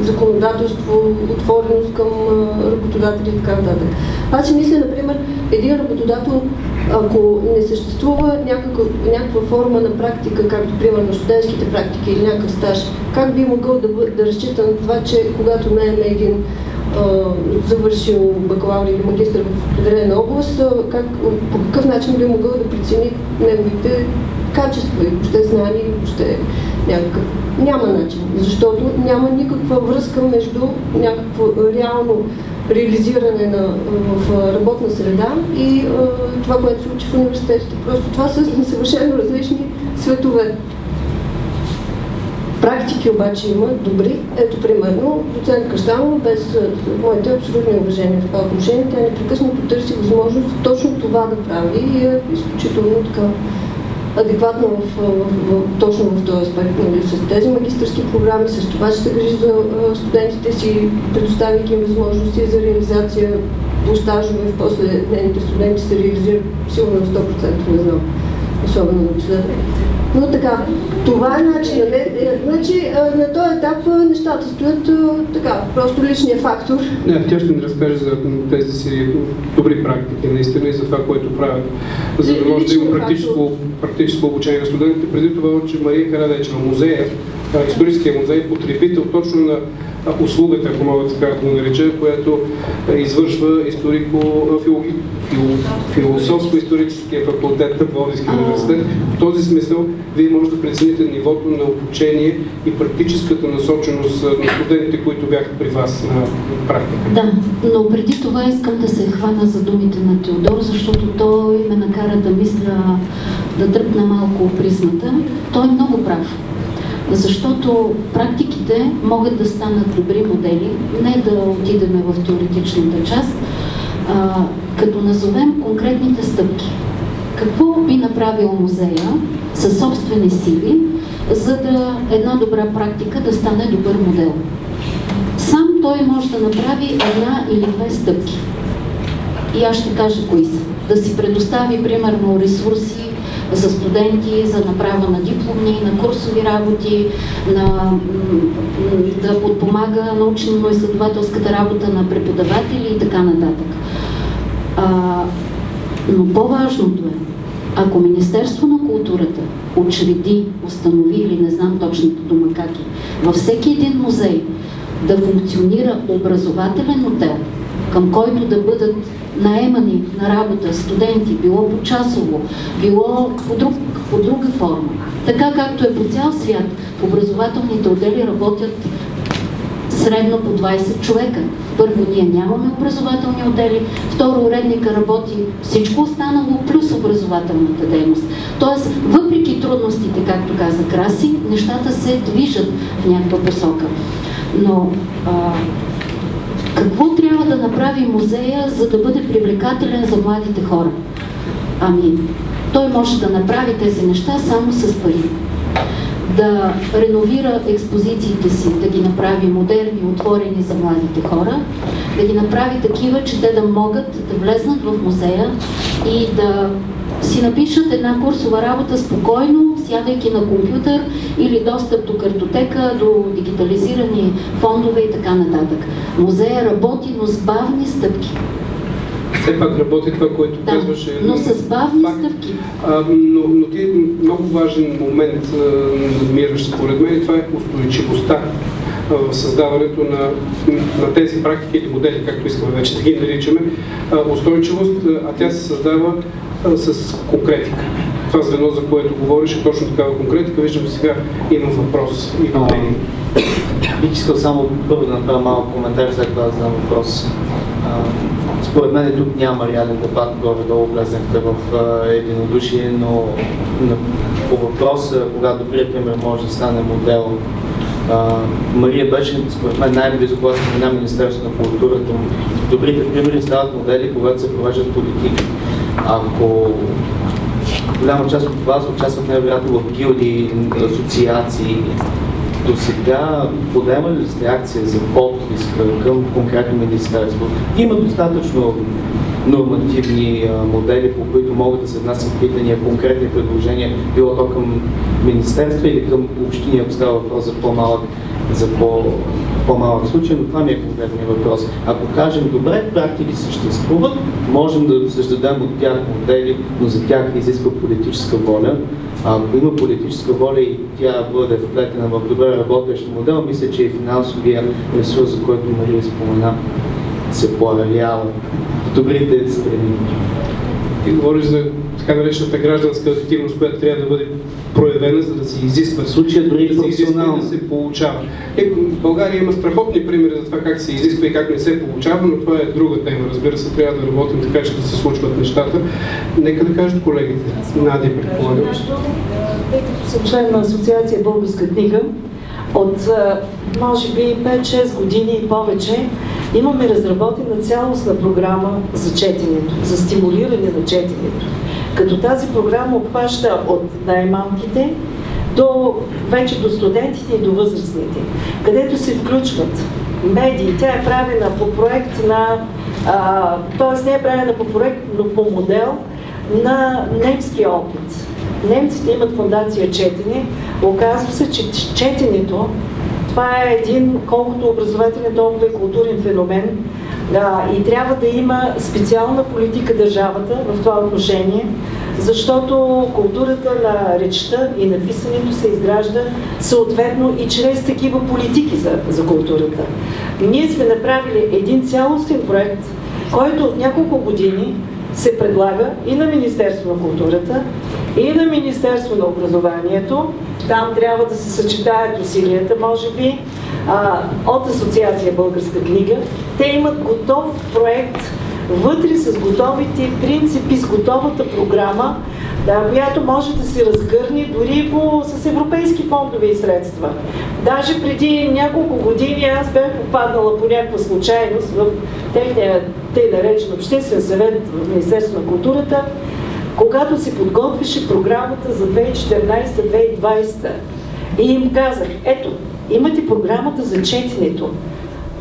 законодателство, отвореност към работодатели и така нататък. Аз си мисля, например, един работодател, ако не съществува някаква, някаква форма на практика, както примерно студентските практики или някакъв стаж, как би могъл да, да разчита на това, че когато наеме един завършил бакалавър или магистър в определена област, как, по какъв начин би могъл да прецени неговите качества и въобще знания и въобще някакъв. Няма начин, защото няма никаква връзка между някакво реално реализиране на, в работна среда и това, което се учи в университетите. Просто това са съвършено различни светове. Практики обаче има добри. Ето, примерно, доцент Каштанова, без моите абсолютни уважения в това отношение, тя непрекъснато търси възможност точно това да прави и е изключително така адекватно в, в, в, точно в този аспект. Нали, с тези магистърски програми, с това, че се грижи за студентите си, предоставяйки им възможности за реализация по стажове, после нейните студенти се реализират сигурно на 100%, не знам, особено на последния. Но така, това е начин. Не, е, значи, на този етап нещата стоят така, просто личния фактор.
Не, тя ще ни разкаже за тези си добри практики, наистина, и за това, което правят, за да може да има практическо, практическо обучение на студентите. Преди това, че Мария Карадечева, музея, историческия музей, потребител точно на услугата, ако мога така да го нареча, която извършва историко-филологическо философско-историческия факултет на Пловдивския университет. В този смисъл вие може да прецените нивото на обучение и практическата насоченост на студентите, които бяха при вас на практика.
Да, но преди това искам да се хвана за думите на Теодор, защото той ме накара да мисля да дръпна малко призмата, той е много прав. Защото практиките могат да станат добри модели, не да отидеме в теоретичната част, а, като назовем конкретните стъпки. Какво би направил музея със собствени сили, за да една добра практика да стане добър модел? Сам той може да направи една или две стъпки. И аз ще кажа кои са. Да си предостави, примерно, ресурси за студенти, за направа на дипломни, на курсови работи, на, да подпомага научно-изследователската работа на преподаватели и така нататък. Но по-важното е, ако Министерство на културата учреди, установи или не знам точното дума как е, във всеки един музей да функционира образователен отдел, към който да бъдат наемани на работа студенти, било по часово, било по, друг, по друга форма. Така както е по цял свят, в образователните отдели работят средно по 20 човека. Първо, ние нямаме образователни отдели, второ, уредника работи всичко останало, плюс образователната дейност. Тоест, въпреки трудностите, както каза Краси, нещата се движат в някаква посока. Но а, какво трябва да направи музея, за да бъде привлекателен за младите хора? Ами, той може да направи тези неща само с пари. Да реновира експозициите си, да ги направи модерни, отворени за младите хора, да ги направи такива, че те да могат да влезнат в музея и да си напишат една курсова работа спокойно, сядайки на компютър или достъп до картотека, до дигитализирани фондове и така нататък. Музея работи, но с бавни стъпки.
Все пак работи това, което
да,
казваше.
но с бавни
факт.
стъпки.
А, но, но ти много важен момент надмираш според мен и това е устойчивостта в създаването на, на тези практики или модели, както искаме вече да ги наричаме, устойчивост, а тя се създава с конкретика. Това звено, за което говориш, е точно такава конкретика. Виждам сега имам въпрос и мнение.
Бих искал само първо да направя малко коментар, след това да задам въпрос. Според мен тук няма реален дебат, горе-долу влезнахте в единодушие, но по въпроса, когато добрият пример може да стане модел, Мария беше, според мен, най-близо, когато спомена Министерството на културата. Добрите примери стават модели, когато се провеждат политики. Ако голяма част от вас участват най-вероятно в гилди, асоциации, до сега подемали ли сте акция за подпис към конкретно министерство? Има достатъчно нормативни модели, по които могат да се внасят питания, конкретни предложения, било то към министерства или към общини, ако става въпрос за по-малък за по, по-малък случай, но това ми е конкретният въпрос. Ако кажем, добре, практики съществуват, можем да създадем от тях модели, но за тях изисква политическа воля. Ако има политическа воля и тя бъде вплетена в добре работещ модел, мисля, че и финансовия ресурс, за който Мария спомена, се появява в добрите страни.
Ти говориш за така наречената гражданска активност, която трябва да бъде проявена, за да се изисква. В
случая дори
да се изисква да се получава. Е, в България има страхотни примери за това как се изисква и как не се получава, но това е друга тема. Разбира се, трябва да работим така, че да се случват нещата. Нека да кажат колегите. Надя, предполагам.
Тъй като съм член на Асоциация Българска книга, от може би 5-6 години и повече имаме разработена цялостна програма за четенето, за стимулиране на четенето. Като тази програма обхваща от най-малките до вече до студентите и до възрастните, където се включват медии. Тя е правена по проект на, т.е. не е правена по проект, но по модел на немския опит. Немците имат фундация Четене. Оказва се, че четенето това е един, колкото образователен, толкова и културен феномен. Да, и трябва да има специална политика държавата в това отношение, защото културата на речта и на писането се изгражда съответно и чрез такива политики за, за културата. Ние сме направили един цялостен проект, който от няколко години се предлага и на Министерство на културата, и на Министерство на образованието. Там трябва да се съчетаят усилията, може би, а, от Асоциация Българска книга. Те имат готов проект вътре с готовите принципи, с готовата програма, да, която може да се разгърне дори по, с европейски фондове и средства. Даже преди няколко години аз бях попаднала по някаква случайност в техния, тъй наречен обществен съвет в Министерство на културата, когато се подготвяше програмата за 2014-2020. И им казах, ето, имате програмата за четенето.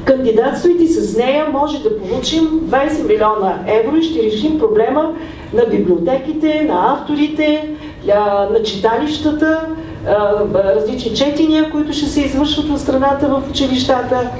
Кандидатствайте с нея, може да получим 20 милиона евро и ще решим проблема на библиотеките, на авторите, на читалищата, различни четения, които ще се извършват в страната в училищата.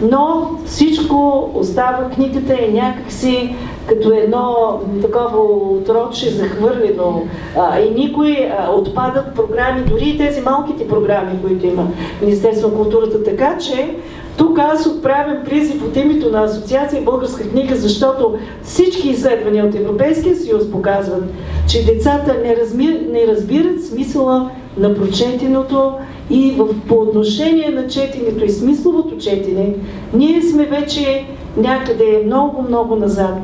Но всичко остава, книгата е някакси като едно такова отроче захвърлено а, и никой а, отпадат програми, дори и тези малките програми, които има Министерство на културата. Така че тук аз отправям призив от името на Асоциация Българска книга, защото всички изследвания от Европейския съюз показват, че децата не, размир, не разбират смисъла на прочетеното и в, по отношение на четенето и смисловото четене, ние сме вече някъде много-много назад.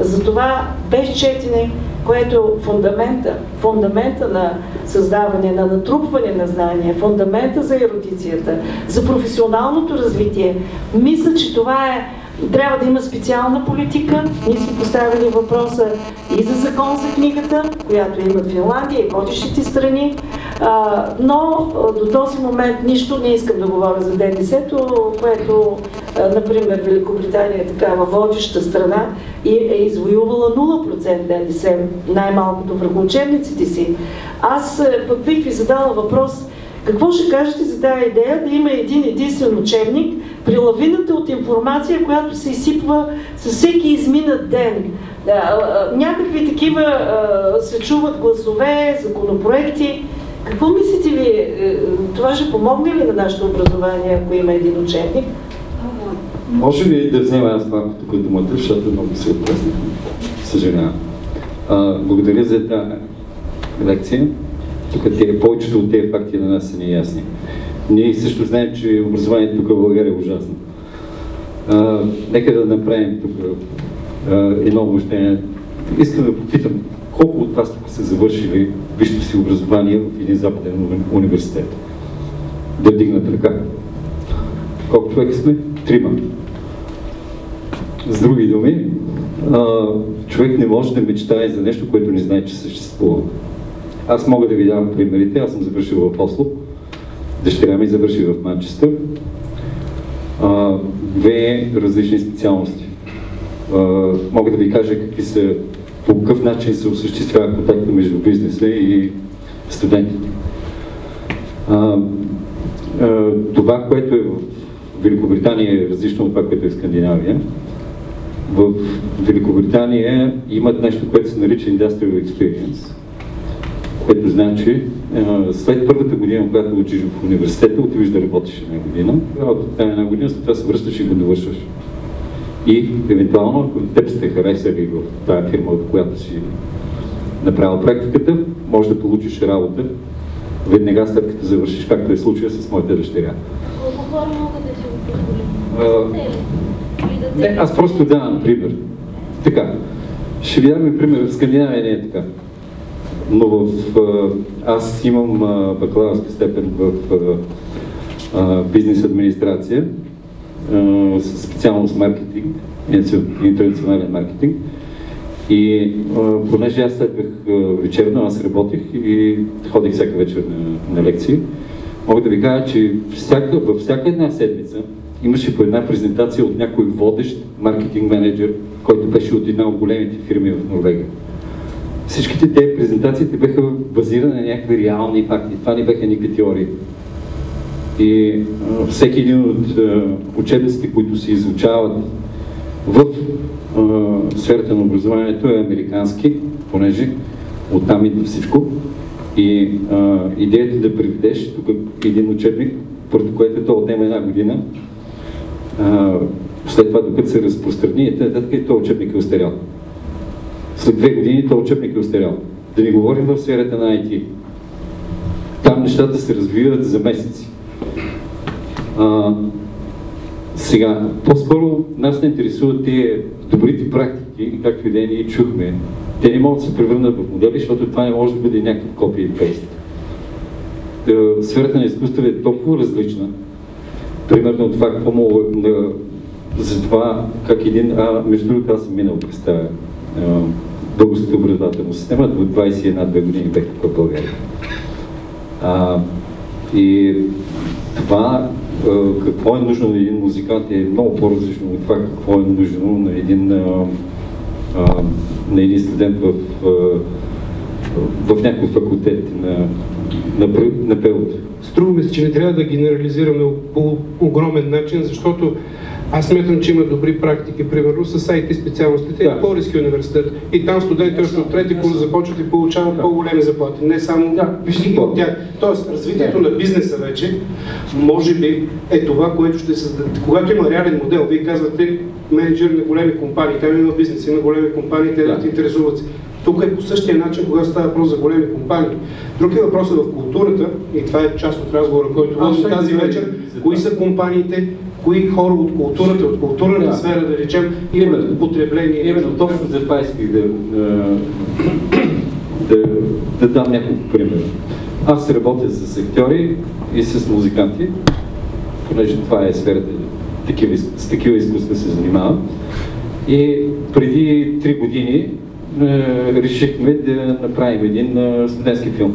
Затова без четене, което е фундамента, фундамента на създаване, на натрупване на знания, фундамента за еротицията, за професионалното развитие, мисля, че това е трябва да има специална политика. Ние сме поставили въпроса и за закон за книгата, която има в Финландия и водещите страни, а, но до този момент нищо не искам да говоря за ДДС-то, което, а, например, Великобритания е такава водеща страна и е извоювала 0% ДДС, най-малкото върху учебниците си. Аз пък бих ви задала въпрос, какво ще кажете за тази идея да има един единствен учебник при лавината от информация, която се изсипва с всеки изминат ден? Някакви такива се чуват гласове, законопроекти. Какво мислите ви? Е, това ще помогне ли на нашето образование, ако има един учебник?
Може ли да взема аз малко тук думата, защото много се отпреснах. Съжалявам. благодаря за тази лекция. Тук те, повечето от тези факти на нас са неясни. Ние също знаем, че образованието тук в България е ужасно. А, нека да направим тук а, едно обобщение. Искам да попитам, колко от вас тук са завършили висшето си образование в един западен университет? Да вдигнат ръка. Колко човека сме? Трима. С други думи, а, човек не може да мечтае за нещо, което не знае, че съществува. Аз мога да ви дам примерите. Аз съм завършил в Осло. Дъщеря ми завърши в Манчестър. Две различни специалности. А, мога да ви кажа какви са, по какъв начин се осъществява контакта между бизнеса и студентите. А, а, това, което е в Великобритания е различно от това, което е в Скандинавия. В Великобритания имат нещо, което се нарича Industrial Experience което значи, след първата година, когато учиш в университета, отиваш да работиш една година, от тази една година, след това се връщаш и го довършваш. И евентуално, ако теб сте харесали в тази фирма, в която си направил практиката, може да получиш работа веднага след като завършиш, както е случая с моята дъщеря.
Колко хора могат да си го позволят?
Не, аз просто давам пример. Така. Ще ви дам пример. В Скандинавия не е така но в, аз имам бакалавърска степен в бизнес администрация с специалност маркетинг, интернационален маркетинг. И понеже аз следвах вечерно, аз работих и ходих всяка вечер на, на лекции, мога да ви кажа, че всяка, във всяка една седмица имаше по една презентация от някой водещ маркетинг менеджер, който беше от една от големите фирми в Норвегия. Всичките тези презентациите бяха базирани на някакви реални факти. Това не бяха никакви теории. И а, всеки един от учебниците, които се изучават в а, сферата на образованието е американски, понеже оттам идва всичко. И а, идеята да приведеш тук един учебник, поради което то отнема една година, а, след това докато се разпространи, и този учебник е устарял след две години този учебник е устарял. Да не говорим в сферата на IT. Там нещата се развиват за месеци. А, сега, по-скоро нас не интересуват тези добрите практики, както и да ние чухме те не могат да се превърнат в модели, защото това не може да бъде някакъв копия и пейст. Сферата на изкуството е толкова различна, примерно от това какво мога да, за това как един, а между другото аз съм минал през тази българската образователна система, до 21-2 години бях в България. А, и това какво е нужно на един музикант е много по-различно от това какво е нужно на един, на един студент в, в, в някакъв факултет на, на, на пелото.
Струва ми се, че не трябва да генерализираме по огромен начин, защото аз смятам, че има добри практики, примерно с IT специалностите да. в Полиски университет. И там студенти още от трети курс започват и получават да. по-големи заплати. Не само да. от тях. Тоест, развитието да. на бизнеса вече, може би, е това, което ще създаде. Когато има реален модел, вие казвате менеджер на големи компании, там има бизнес, има големи компании, те да те интересуват. Тук е по същия начин, когато става въпрос за големи компании. Друг е въпросът в културата, и това е част от разговора, който водим тази вечер, кои са компаниите, кои хора от културата, от културната да. сфера, да речем, имат потребление.
Именно точно за това исках да, да, да дам няколко примера. Аз работя с актьори и с музиканти, понеже това е сферата, с такива изкуства се занимавам. И преди три години решихме да направим един студентски филм.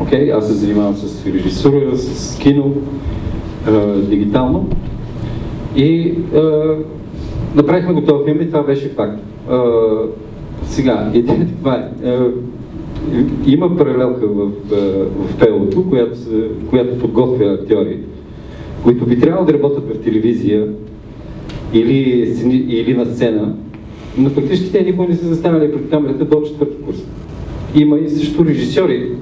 Okay? Аз се занимавам с режисура, с кино, е, дигитално. И направихме готов филм и това беше факт. сега, идеята това е. има паралелка в, в пелото, която, която подготвя актьори, които би трябвало да работят в телевизия или, или на сцена, но фактически те никога не са заставали пред камерата до четвърти курс. Има и също режисьори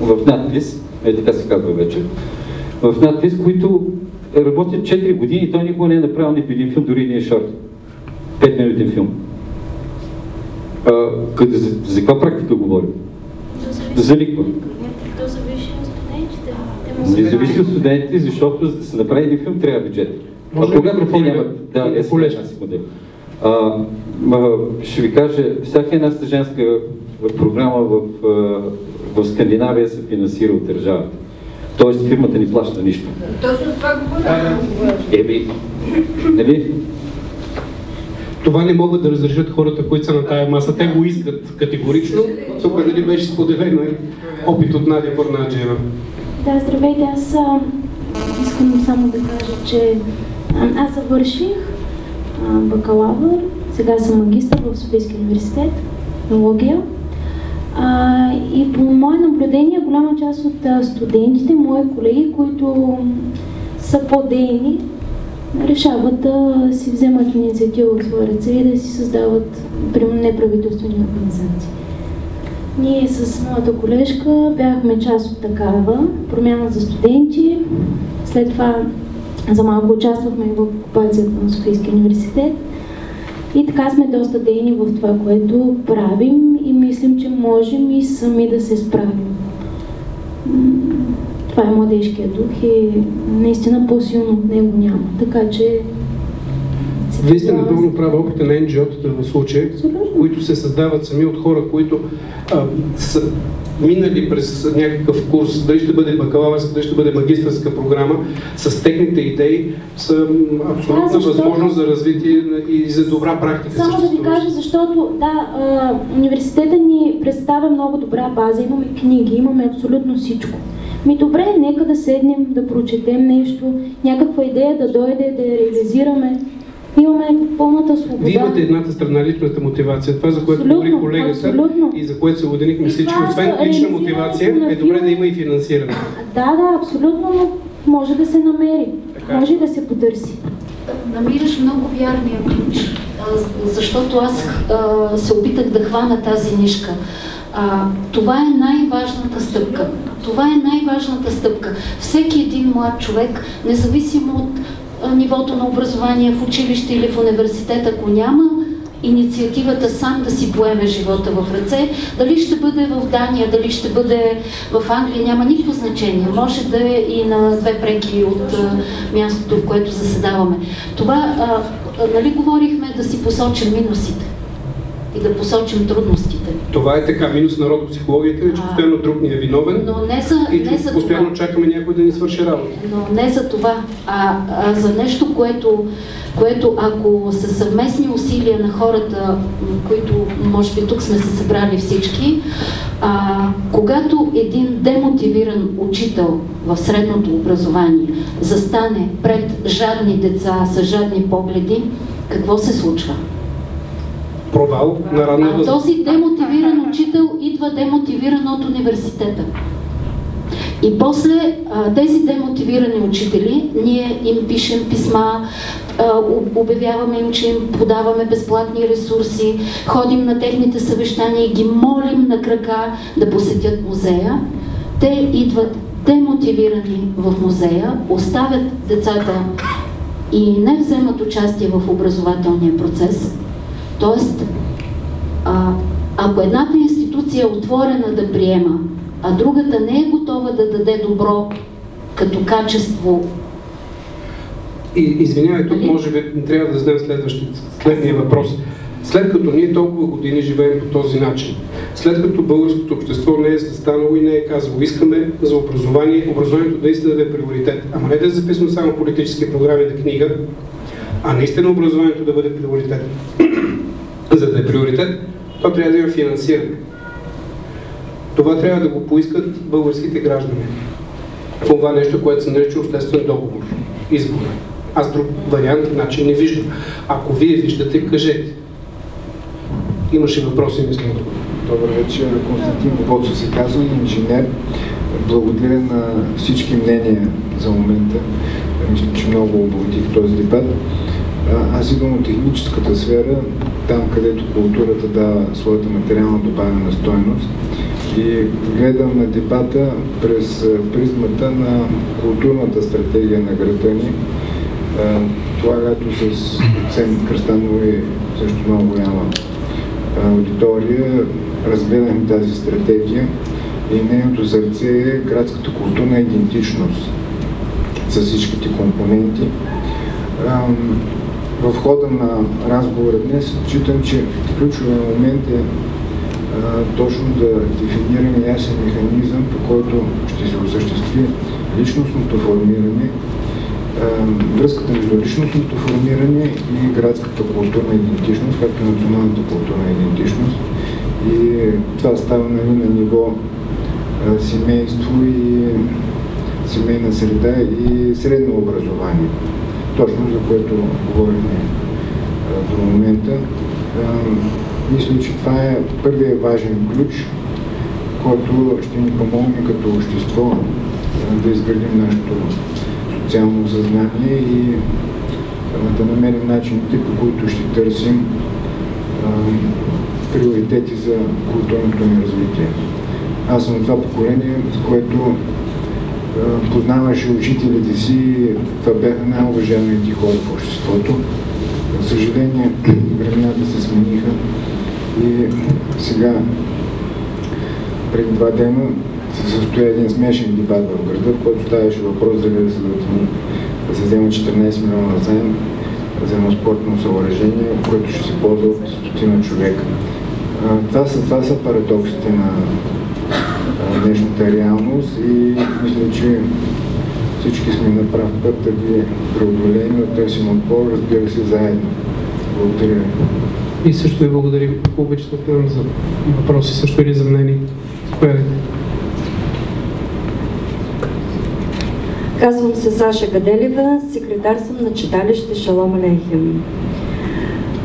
в надпис, е така се казва вече, в надпис, които работят 4 години и той никога не е направил нито един филм, дори не е шорт. 5 минутен филм. А, къде, за, за каква практика говорим? За студентите. Не зависи от студентите, защото за да се направи един филм трябва бюджет.
Може а когато те нямат...
Да, е полезна си модел. А, а, ще ви кажа, всяка една стъженска програма в, в Скандинавия се финансира от държавата. Тоест фирмата ни плаща нищо.
Точно това говоря.
Еми, нали?
Това не могат да разрешат хората, които са на тая маса. Те го искат категорично. Тук нали беше споделено и опит от Надя Върнаджиева.
Да, здравейте. Аз а, искам само да кажа, че аз завърших бакалавър, сега съм магистър в Софийския университет, технология. И по мое наблюдение, голяма част от студентите, мои колеги, които са по-дейни, решават да си вземат инициатива в своя ръце и да си създават неправителствени организации. Ние с моята колежка бяхме част от такава промяна за студенти. След това за малко участвахме в окупацията на Софийския университет. И така сме доста дейни в това, което правим мислим, че можем и сами да се справим. Това е младежкият дух и наистина по-силно от него няма. Така че
вие сте напълно права опита на NGO-тата в случая, които се създават сами от хора, които а, са минали през някакъв курс, дали ще бъде бакалавърска, дали ще бъде магистърска програма, с техните идеи са абсолютна да, възможност за развитие и за добра практика.
Само да ви кажа, защото да, а, университета ни представя много добра база, имаме книги, имаме абсолютно всичко. Ми добре, нека да седнем, да прочетем нещо, някаква идея да дойде, да я реализираме имаме пълната свобода.
Вие имате едната страна, личната мотивация, това за което говори колегата абсолютно. и за което се обединихме всички. Освен лична мотивация, е добре да има и финансиране.
Да, да, абсолютно, но може да се намери, така. може да се потърси.
Намираш много вярния ключ, защото аз а, се опитах да хвана тази нишка. А, това е най-важната стъпка. Това е най-важната стъпка. Всеки един млад човек, независимо от нивото на образование в училище или в университет, ако няма инициативата сам да си поеме живота в ръце, дали ще бъде в Дания, дали ще бъде в Англия, няма никакво значение. Може да е и на две преки от мястото, в което заседаваме. Това, а, нали говорихме да си посочим минусите. и да посочим трудностите.
Това е така. Минус народопсихологията е, че постоянно друг ни е виновен
но не за,
и че
не за
постоянно
това.
чакаме някой да ни свърши работа.
Но не за това, а, а за нещо, което, което ако са съвместни усилия на хората, които може би тук сме се събрали всички, а, когато един демотивиран учител в средното образование застане пред жадни деца с жадни погледи, какво се случва?
Провал на ранна възраст.
този демотивиран учител идва демотивиран от университета. И после тези демотивирани учители, ние им пишем писма, обявяваме им, че им подаваме безплатни ресурси, ходим на техните съвещания и ги молим на крака да посетят музея. Те идват демотивирани в музея, оставят децата и не вземат участие в образователния процес. Тоест, а, ако едната институция е отворена да приема, а другата не е готова да даде добро като качество,
И, извинявай, тук може би трябва да следващия, следния въпрос. След като ние толкова години живеем по този начин, след като българското общество не е застанало и не е казало, искаме за образование, образованието наистина да е приоритет, ама не да е записано само политически програми на книга, а наистина образованието да бъде приоритет. за да е приоритет, то трябва да има финансиране. Това трябва да го поискат българските граждани. Това нещо, което се нарича обществен договор. Избор. Аз друг вариант, начин не виждам. Ако вие виждате, кажете. Имаше въпроси, мисля.
Добър вечер, Константин Боцов се казва, инженер. Благодаря на всички мнения за момента. Мисля, че много обогатих този дебат. Аз идвам от техническата сфера, там където културата дава своята материална добавена стойност и гледам на дебата през призмата на културната стратегия на града ни. Това лято с доцент Кръстанова и също много голяма аудитория разгледахме тази стратегия и нейното сърце е градската културна идентичност с всичките компоненти. В хода на разговора днес считам, че ключовия момент е а, точно да дефинираме ясен механизъм, по който ще се осъществи личностното формиране, а, връзката между личностното формиране и градската културна идентичност, както и националната културна идентичност. И това става нали, на ниво а, семейство и семейна среда и средно образование. Точно за което говорихме до момента. Мисля, че това е първият важен ключ, който ще ни помогне като общество да изградим нашето социално съзнание и да намерим начините, по които ще търсим приоритети за културното ни развитие. Аз съм това поколение, което познаваше учителите си, това бяха най-уважаемите хора в обществото. За съжаление, времената се смениха и сега, преди два дена, се състоя един смешен дебат в града, в който ставаше въпрос дали да се, да се взема 14 милиона заем за едно спортно съоръжение, което ще се ползва от стотина човека. Това са, това са парадоксите на днешната реалност и мисля, че всички сме на прав път да ги преодолеем и да търсим отпор, разбира се, заедно. Благодаря ви.
И също ви благодарим, ако обичате за въпроси, също или за мнение. Заповядайте.
Казвам се Саша Гаделева, секретар съм на читалище Шалом Алейхим.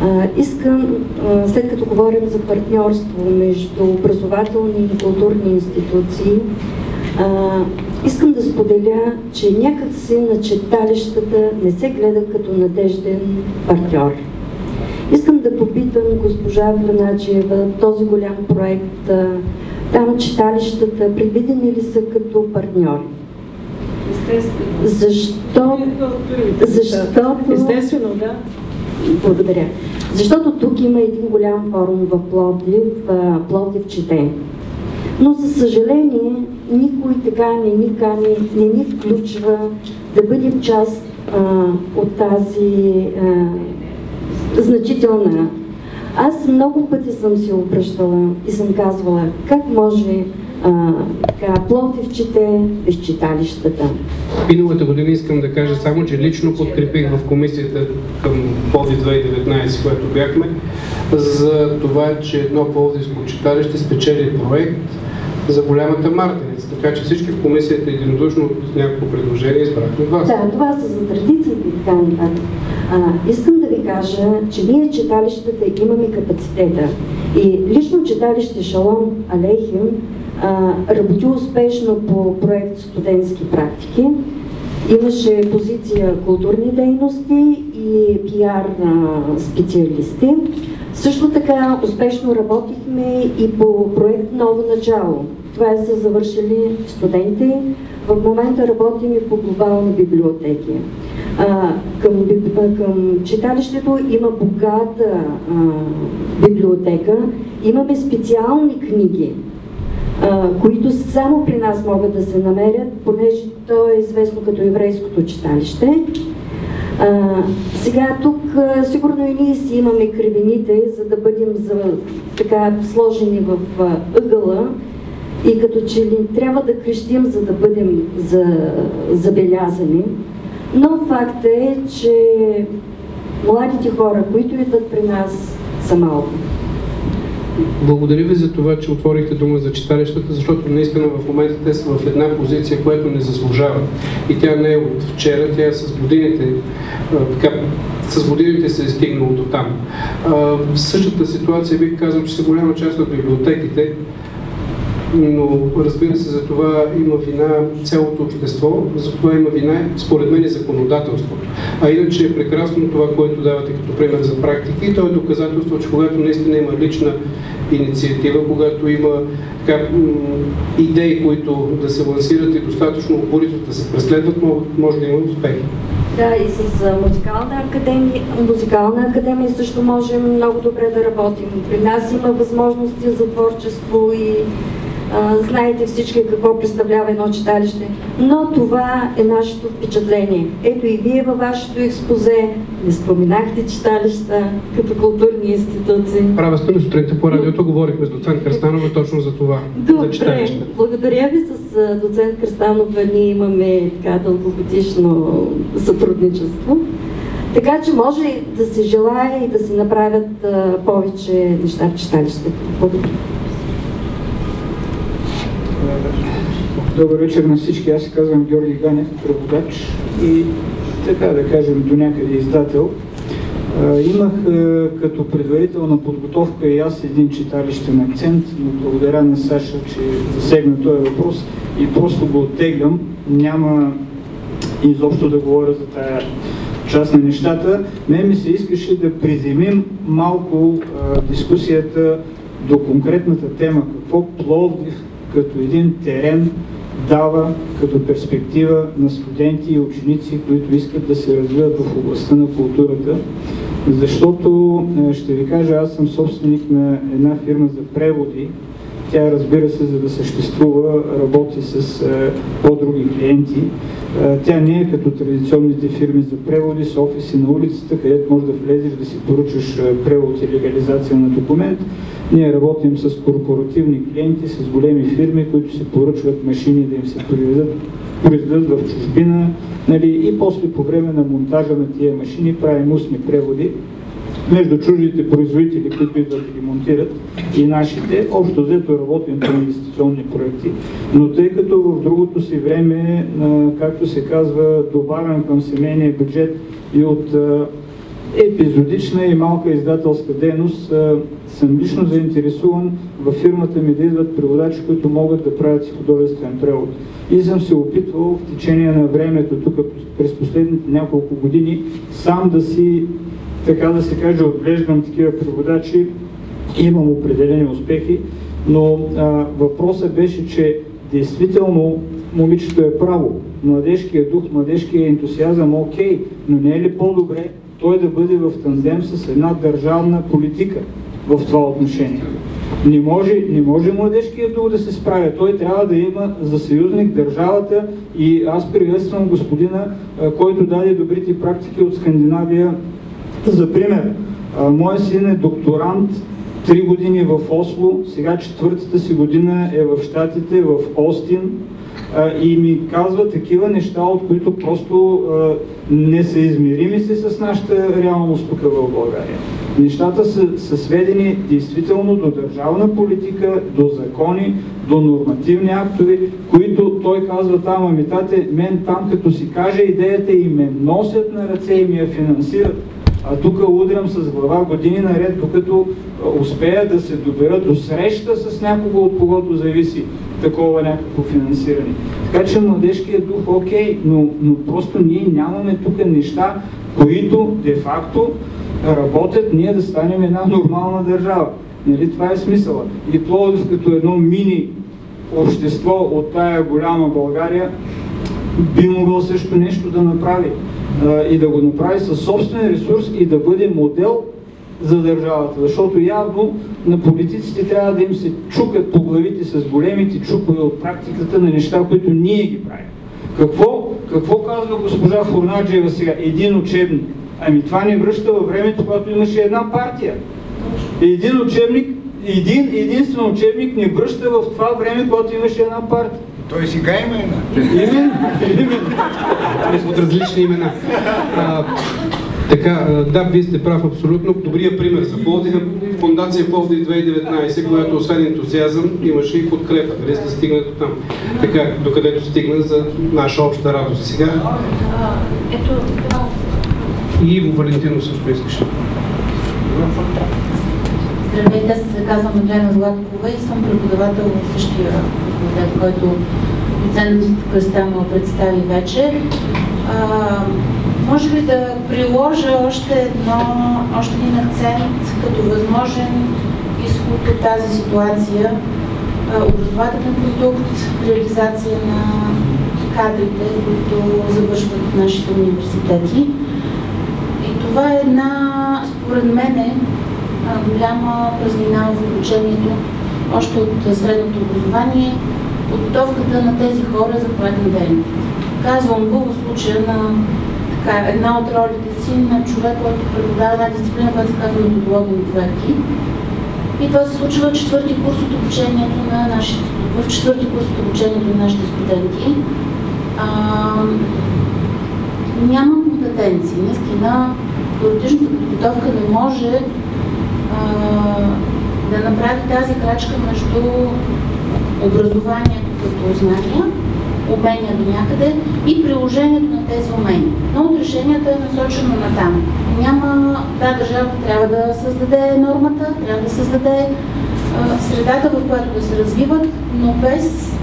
А, искам, а, след като говорим за партньорство между образователни и културни институции, а, искам да споделя, че някакси на читалищата не се гледа като надежден партньор. Искам да попитам госпожа Враначиева, този голям проект, а, там читалищата предвидени ли са като партньори? Защо? Защото...
Естествено, да.
Благодаря. Защото тук има един голям форум в Пловдив, Пловдив чете. Но за съжаление никой така не ни кани, не ни включва да бъдем част а, от тази а, значителна
Аз много пъти съм се обръщала и съм казвала как може а, така, плотивчите без читалищата.
Миналата година искам да кажа само, че лично подкрепих в комисията към Плоди 2019, което бяхме, за това, че едно пловдивско читалище спечели проект за голямата мартеница. Така че всички в комисията единодушно от някакво предложение избрахме вас.
Да, това са за традициите и така нататък. А, искам да ви кажа, че ние читалищата имаме капацитета. И лично читалище Шалом Алейхим а, работи успешно по проект студентски практики. Имаше позиция културни дейности и пиар на специалисти. Също така успешно работихме и по проект Ново начало. Това е са завършили студенти. В момента работим и по глобални библиотеки. А, към, към читалището има богата а, библиотека. Имаме специални книги, които само при нас могат да се намерят, понеже то е известно като еврейското читалище. А, сега тук а, сигурно и ние си имаме кривените, за да бъдем за, така сложени в а, ъгъла и като че ли трябва да крещим, за да бъдем за, забелязани. Но факт е, че младите хора, които идват при нас, са малко.
Благодаря ви за това, че отворихте дума за читалищата, защото наистина в момента те са в една позиция, която не заслужава. И тя не е от вчера, тя е с годините, така, с годините се е стигнало до там. В същата ситуация бих казал, че са голяма част от библиотеките, но разбира се, за това има вина цялото общество, за това има вина, според мен, и законодателството. А иначе е прекрасно това, което давате като пример за практики и то е доказателство, че когато наистина има лична инициатива, когато има така, идеи, които да се лансират и достатъчно упорито да се преследват, може да има успехи.
Да, и с музикална академия, музикална академия също можем много добре да работим. При нас има възможности за творчество и знаете всички какво представлява едно читалище, но това е нашето впечатление. Ето и вие във вашето експозе не споменахте читалища като културни институции.
Права сте, сутринта по радиото говорихме с доцент Кръстанова точно за това,
Добре,
за читалища.
Благодаря ви с доцент Кръстанова. Ние имаме така дългогодишно сътрудничество. Така че може да се желая и да се направят а, повече неща в читалището. Благодаря.
Добър вечер на всички. Аз се казвам Георги Ганев, преводач и така да кажем до някъде издател. Имах като предварителна подготовка и аз един читалищен акцент, но благодаря на Саша, че засегна този въпрос и просто го оттеглям. Няма изобщо да говоря за тая част на нещата. Мен ми се искаше да приземим малко дискусията до конкретната тема. Какво Пловдив като един терен дава като перспектива на студенти и ученици, които искат да се развиват в областта на културата. Защото, е, ще ви кажа, аз съм собственик на една фирма за преводи. Тя, разбира се, за да съществува, работи с е, по-други клиенти. Е, тя не е като традиционните фирми за преводи с офиси на улицата, където можеш да влезеш да си поръчаш превод и легализация на документ. Ние работим с корпоративни клиенти, с големи фирми, които се поръчват машини да им се произведат, произведат в чужбина нали, и после по време на монтажа на тия машини правим устни преводи между чуждите производители, които идват да ги монтират и нашите, общо взето работим по инвестиционни проекти, но тъй като в другото си време, както се казва, добавям към семейния бюджет и от епизодична и малка издателска дейност, съм лично заинтересуван във фирмата ми да идват преводачи, които могат да правят художествен превод. И съм се опитвал в течение на времето, тук през последните няколко години, сам да си, така да се каже, отглеждам такива преводачи. Имам определени успехи, но а, въпросът беше, че действително момичето е право. Младежкият дух, младежкият ентусиазъм, окей, но не е ли по-добре той да бъде в тандем с една държавна политика? в това отношение. Не може, не може младежкият дух да се справя. Той трябва да има за съюзник държавата и аз приветствам господина, който даде добрите практики от Скандинавия. За пример, А, моя син е докторант, три години в Осло, сега четвъртата си година е в Штатите, в Остин и ми казва такива неща, от които просто не са измерими се с нашата реалност тук в България. Нещата са, са сведени действително до държавна политика, до закони, до нормативни актове, които той казва там, ами тате, мен там като си каже идеята и ме носят на ръце и ми я финансират. А тук удрям с глава години наред, докато успея да се добера до среща с някого, от когото зависи такова някакво финансиране. Така че младежкият дух, окей, но, но просто ние нямаме тук неща, които де-факто работят ние да станем една нормална държава. Нали, това е смисъла. И Пловдив като едно мини общество от тая голяма България би могъл също нещо да направи. И да го направи със собствен ресурс и да бъде модел за държавата. Защото явно на политиците трябва да им се чукат по главите с големите чукове от практиката на неща, които ние ги правим. Какво, какво казва госпожа Фурнаджиева сега? Един учебник. Ами това ни връща във времето, когато имаше една партия. Един учебник, един единствен учебник ни връща в това време, когато имаше една партия.
Той сега има една.
Именно, именно.
От различни имена. А, така, да, вие сте прав абсолютно. Добрия пример за Пловдив е Фундация Пловдив 2019, която освен ентузиазъм имаше и подкрепа, за да стигне до там. Така, докъдето стигна за наша обща радост. Сега.
Ето,
И Иво Валентино също искаше.
Здравейте, аз се казвам Мадлена Златкова и съм преподавател в същия факултет, който доцент Кръстянова представи вече. А, може ли да приложа още, едно, още един акцент като възможен изход от тази ситуация? Образователен продукт, реализация на кадрите, които завършват нашите университети. И това е една, според мене, а, голяма празнина в обучението, още от средното образование, подготовката на тези хора за проектна дейност. Казвам го в случая на така, една от ролите си на човек, който преподава една дисциплина, която се казва методология на проекти. И това се случва в четвърти курс от обучението на нашите, в четвърти курс от обучението на нашите студенти. А, няма компетенции. Наистина, теоретичната подготовка не може да направи тази крачка между образованието като знания, умения до някъде и приложението на тези умения. Но от решението е насочено на там. Няма, да, държавата трябва да създаде нормата, трябва да създаде а, средата, в която да се развиват, но без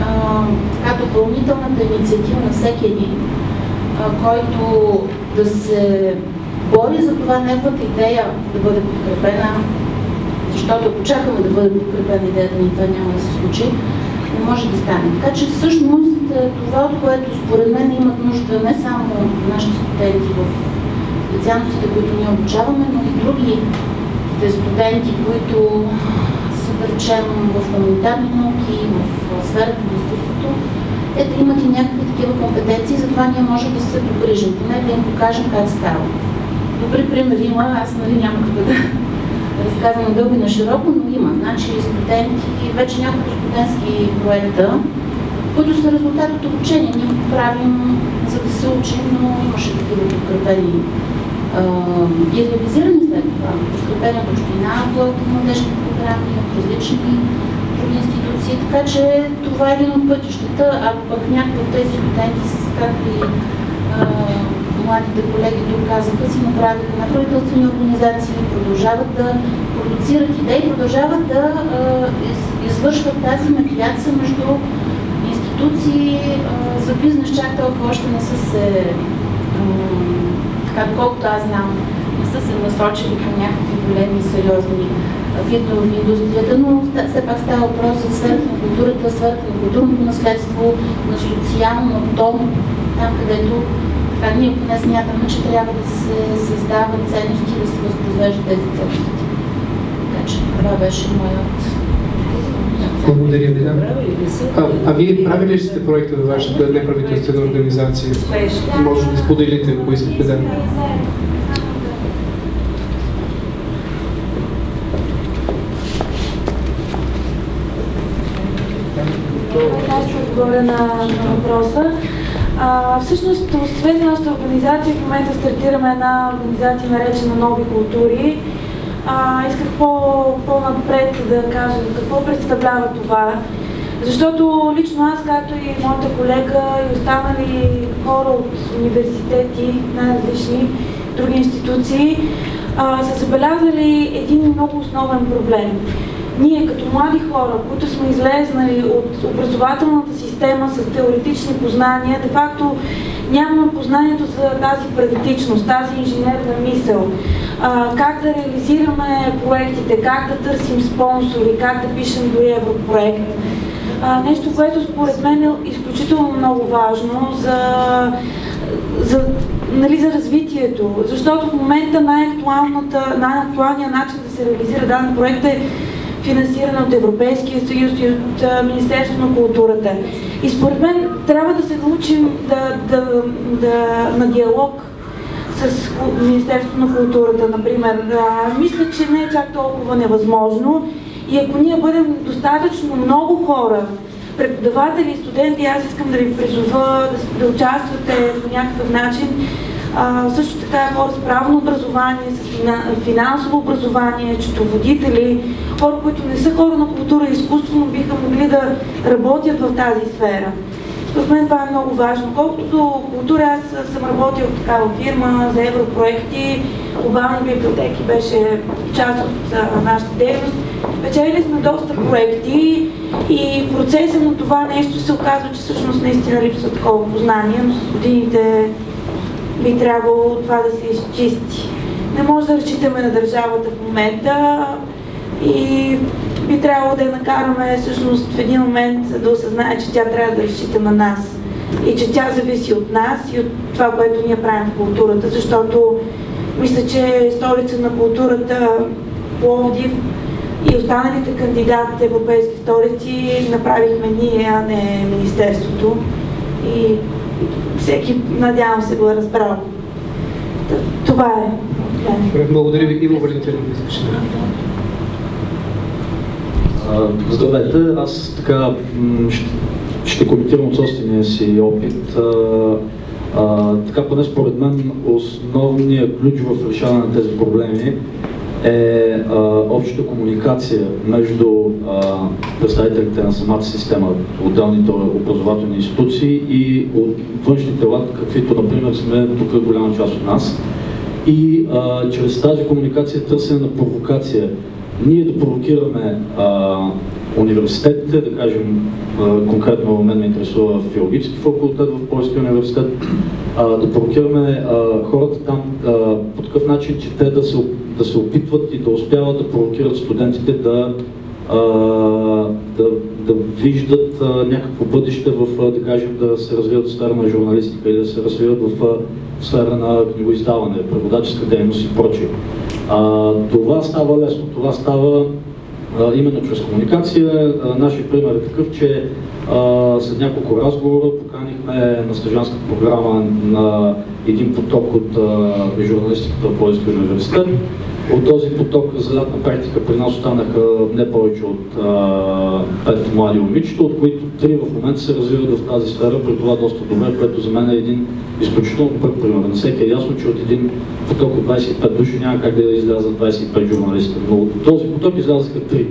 а, така, допълнителната инициатива на всеки един, а, който да се бори за това неговата идея да бъде подкрепена, защото ако чакаме да бъде подкрепена идеята ни, това няма да се случи, не може да стане. Така че всъщност това, от което според мен имат нужда не само нашите студенти в специалностите, които ние обучаваме, но и други студенти, които са, да речем, в хуманитарни науки, в сферата на изкуството, те да имат и някакви такива компетенции, затова ние можем да се погрижим, поне да им покажем как става. Добри примери има, аз нали няма да разказвам дълго и на широко, но има. Значи студенти, вече няколко студентски проекта, които са резултат от обучение. Ние го правим за да се учим, но имаше такива подкрепени и реализирани след това. Подкрепени от община, от младежки програми, от различни други институции. Така че това е един от пътищата, а пък някои от тези студенти, както и младите колеги тук казаха, си направиха неправителствени организации, продължават да продуцират идеи, продължават да из, извършват тази медиация между институции за бизнес, чак толкова още не са се, така колкото аз знам, не са се насочили към някакви големи, сериозни фирми в индустрията, но все пак става въпрос за сферата на културата, сферата на културното наследство, на социалното, там където а ние поне смятаме, че трябва да се създават ценности и да се възпроизвеждат тези ценности. Така че това беше моят
благодаря ви. Да. А, а вие правили ли сте проекта във вашата неправителствена организация? Може да споделите, ако искате да.
Аз ще на въпроса. А, всъщност, освен нашата организация, в момента стартираме една организация, наречена Нови култури. А, исках по, по-напред да кажа какво представлява това. Защото лично аз, както и моята колега и останали хора от университети, най-различни други институции, а, са забелязали един много основен проблем. Ние като млади хора, които сме излезнали от образователната система с теоретични познания, де-факто нямаме познанието за тази практичност, тази инженерна мисъл, а, как да реализираме проектите, как да търсим спонсори, как да пишем до европроект. А, нещо, което според мен е изключително много важно за, за, нали, за развитието. Защото в момента най-актуалният начин да се реализира даден проект е финансиран от Европейския съюз и от Министерството на културата. И според мен трябва да се научим да, да, да, на диалог с Министерството на културата, например. А, мисля, че не е чак толкова невъзможно и ако ние бъдем достатъчно много хора, преподаватели студенти, аз искам да ви призова да, да участвате по някакъв начин. Също така хора с правно образование, с финансово образование, четоводители, хора, които не са хора на култура и изкуство, но биха могли да работят в тази сфера. Според мен това е много важно. Колкото до култура, аз съм работил в такава фирма за европроекти, глобални библиотеки беше част от нашата дейност. Печели сме доста проекти и процеса на това нещо се оказва, че всъщност наистина липсва такова познание, но с годините би трябвало това да се изчисти. Не може да разчитаме на държавата в момента и би трябвало да я накараме всъщност в един момент да осъзнае, че тя трябва да разчита на нас и че тя зависи от нас и от това, което ние правим в културата, защото мисля, че столица на културата Пловдив и останалите кандидати европейски столици направихме ние, а не Министерството. И всеки, надявам се, го е разбрал. Това е.
Благодаря ви, Иво Валентин.
Здравейте, аз така ще, ще коментирам от собствения си опит. А, а, така поне според мен основният ключ в решаване на тези проблеми е а, общата комуникация между представителите на самата система, отделните образователни институции и от външните лад, каквито например сме тук голяма част от нас. И а, чрез тази комуникация търсене на провокация ние да провокираме а, университетите, да кажем, а, конкретно мен ме интересува филологически факултет в Польския университет, а, да провокираме а, хората там а, по такъв начин, че те да се, да се опитват и да успяват да провокират студентите да, а, да, да виждат а, някакво бъдеще в, да кажем, да се развиват в сфера на журналистика или да се развиват в сфера на книгоиздаване, преводаческа дейност и прочие. А, това става лесно, това става именно чрез комуникация. А, нашия пример е такъв, че след няколко разговора поканихме на стажанската програма на един поток от а, журналистиката в Плойския университет. От този поток за практика при нас останаха не повече от а, пет млади момичета, от които три в момента се развиват в тази сфера, при това доста добре, което за мен е един изключително пък пример. На всеки е ясно, че от един поток от 25 души няма как да излязат 25 журналисти, но от този поток излязаха три.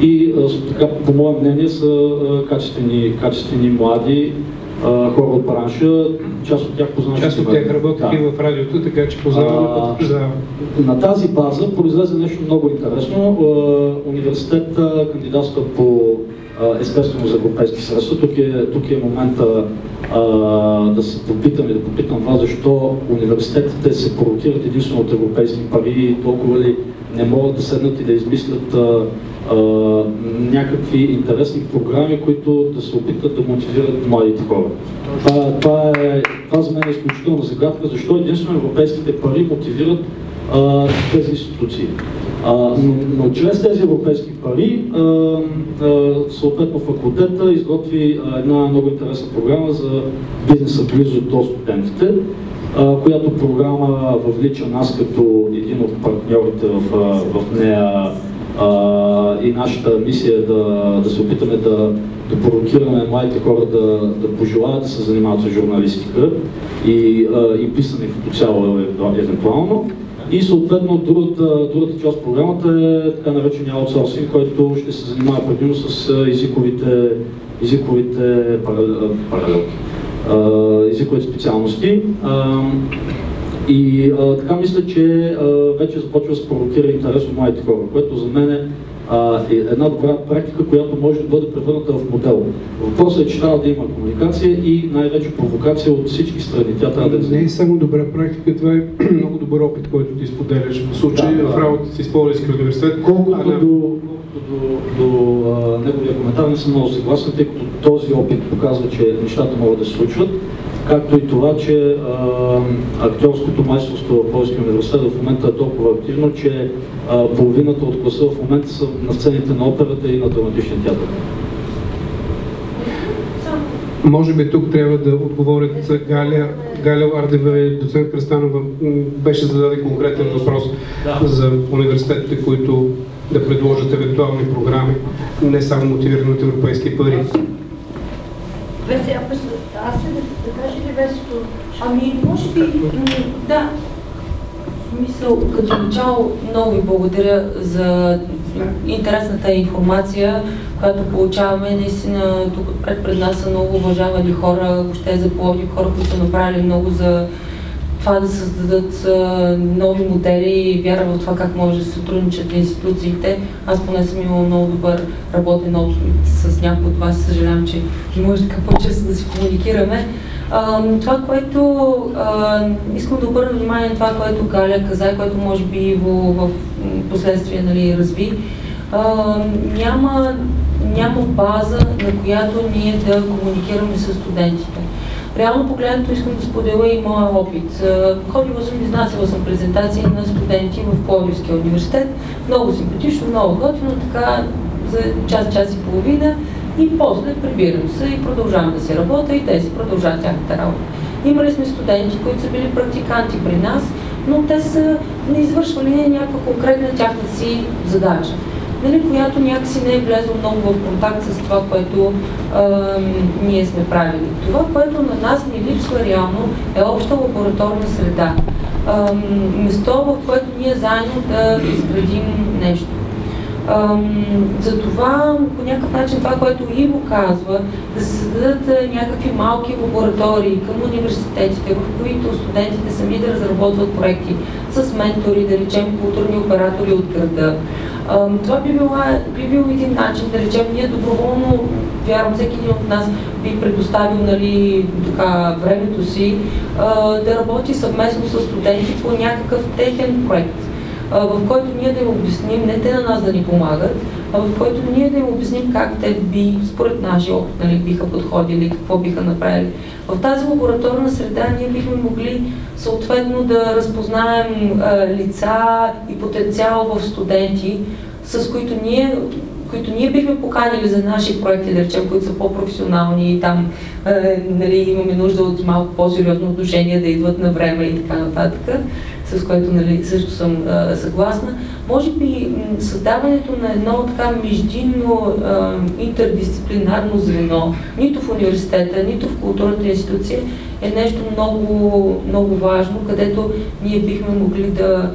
И а, така, по мое мнение, са а, качествени, качествени млади хора от бранша, част от тях познавам.
Част от тях работеха да. и в радиото, така че потвърждавам.
На тази база произлезе нещо много интересно. А, университета кандидатства по естествено за европейски средства. Тук е, тук е момента а, да се попитам и да попитам вас, защо университетите се провокират единствено от европейски пари и толкова ли не могат да седнат и да измислят а, а, някакви интересни програми, които да се опитат да мотивират младите хора. Това, това, е, това за мен е изключително загадка, защо единствено европейските пари мотивират а, тези институции. А, но, но чрез тези европейски пари, а, а, съответно факултета изготви една много интересна програма за бизнеса близо до студентите, а, която програма въвлича нас като един от партньорите в, в нея А, и нашата мисия е да, да се опитаме да, да провокираме младите хора да, да пожелаят да се занимават с журналистика и, а, и писане като цяло евентуално. И съответно другата, другата част от програмата е така наречения аутсорсинг, който ще се занимава предимно с езиковите, езиковите паралелки, езиковите специалности. И а, така мисля, че а, вече започва да се провокира интерес от младите хора, което за мен е а, е една добра практика, която може да бъде превърната в модел. Въпросът е, че трябва да има комуникация и най-вече провокация от всички страни. Тя трябва да
Не е само добра практика, това е много добър опит, който ти споделяш в случай да, в работата си с Пловдивския университет.
Колкото а, до, до, до, до а, неговия коментар не съм много съгласен, тъй като този опит показва, че нещата могат да се случват както и това, че а, актьорското майсторство в Полския университет в момента е толкова активно, че а, половината от класа в момента са на сцените на операта и на драматичния театър.
Може би тук трябва да отговорят Галя, Галя Ардева и доцент Крестанова беше зададе конкретен въпрос да. за университетите, които да предложат евентуални програми, не само мотивирани от европейски пари.
Аз ли Весето? Ами, може би, да. В смисъл, като начало, много ви благодаря за интересната информация, която получаваме. Наистина, тук пред, пред нас са много уважавани хора, въобще за Пловдив, хора, които са направили много за това да създадат нови модели и вяра в това как може да се сътрудничат институциите. Аз поне съм имала много добър работен опит с някои от вас. Съжалявам, че не може така по-често да си комуникираме. Това, което а, искам да обърна внимание на това, което Галя каза, което може би в, в последствие нали, разви, а, няма, няма база, на която ние да комуникираме с студентите. Реално погледнато искам да споделя и моя опит. Ходила съм, изнасяла съм презентации на студенти в Пловдивския университет. Много симпатично, много готино, така за час, час и половина. И после прибирам се и продължавам да си работя и те си продължават тяхната работа. Имали сме студенти, които са били практиканти при нас, но те са не извършвали някаква конкретна тяхна си задача нали, която някакси не е влезло много в контакт с това, което а, ние сме правили. Това, което на нас ни липсва реално е обща лабораторна среда. А, место, в което ние заедно да изградим нещо. Затова по някакъв начин това, което Иво казва, да се създадат някакви малки лаборатории към университетите, в които студентите сами да разработват проекти с ментори, да речем културни оператори от града, това би, била, би бил един начин, да речем, ние доброволно, вярвам, всеки един от нас би предоставил нали, така, времето си да работи съвместно с студенти по някакъв техен проект, в който ние да им обясним, не те на нас да ни помагат, а в който ние да им обясним как те би, според нашия опит, нали, биха подходили, какво биха направили. В тази лабораторна среда ние бихме могли съответно да разпознаем а, лица и потенциал в студенти, с които ние които ние бихме поканили за наши проекти, да речем, които са по-професионални и там е, нали, имаме нужда от малко по-сериозно отношение, да идват на време и така нататък, с което нали, също съм е, съгласна. Може би създаването на едно така междинно е, интердисциплинарно звено, нито в университета, нито в културната институция, е нещо много, много важно, където ние бихме могли да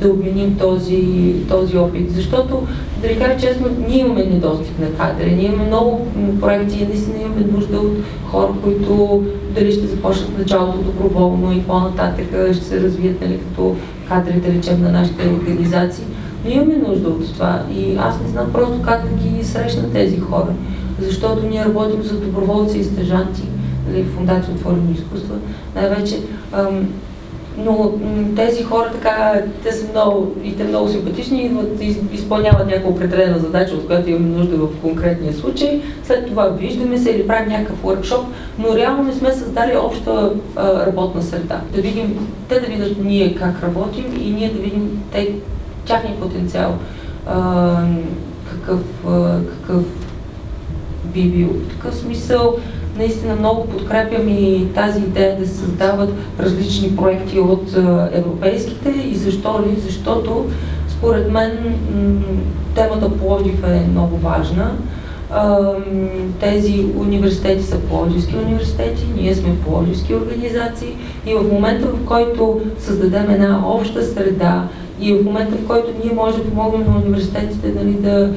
да обменим този, този опит. Защото, да ви кажа честно, ние имаме недостиг на кадри, ние имаме много проекти и наистина имаме нужда от хора, които дали ще започнат началото доброволно и по-нататък ще се развият нали, като кадри, да речем, на нашите организации. Но имаме нужда от това и аз не знам просто как да ги срещна тези хора. Защото ние работим за доброволци и стъжанти, нали, в Фундация Отворено изкуство. Най-вече но тези хора така, те са много, и те много симпатични, идват, изпълняват някаква определена задача, от която имаме нужда в конкретния случай. След това виждаме се или правим някакъв workshop, но реално не сме създали обща работна среда. Да видим, те да видят ние как работим и ние да видим те, тяхния потенциал, а, какъв, а, какъв би бил. В такъв смисъл, наистина много подкрепям и тази идея да се създават различни проекти от европейските и защо ли? Защото Според мен темата Пловдив е много важна. Тези университети са пловдивски университети, ние сме пловдивски организации и в момента, в който създадем една обща среда и в момента, в който ние можем да помогнем на университетите нали, да,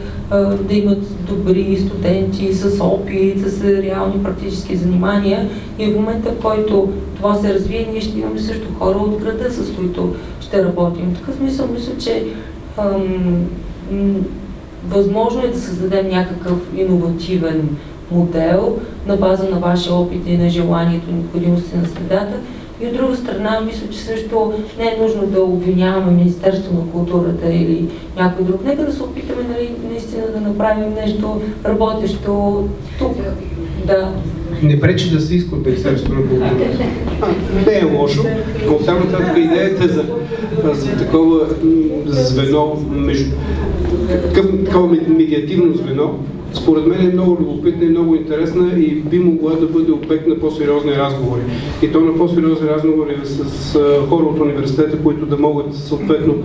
да имат добри студенти с опит, с реални практически занимания и в момента, в който това се развие, ние ще имаме също хора от града, с които ще работим. В такъв смисъл мисля, че ам, възможно е да създадем някакъв иновативен модел на база на вашия опит и на желанието необходимости на средата. И от друга страна, мисля, че също не е нужно да обвиняваме Министерство на културата или някой друг. Нека да се опитаме нали, наистина да направим нещо работещо тук. Да.
Не пречи да се иска от Министерството на културата. Не е лошо, но там нататък идеята за, за такова звено между такова медиативно звено, според мен е много любопитна и много интересна и би могла да бъде обект на по-сериозни разговори. И то на по-сериозни разговори с, хора от университета, които да могат съответно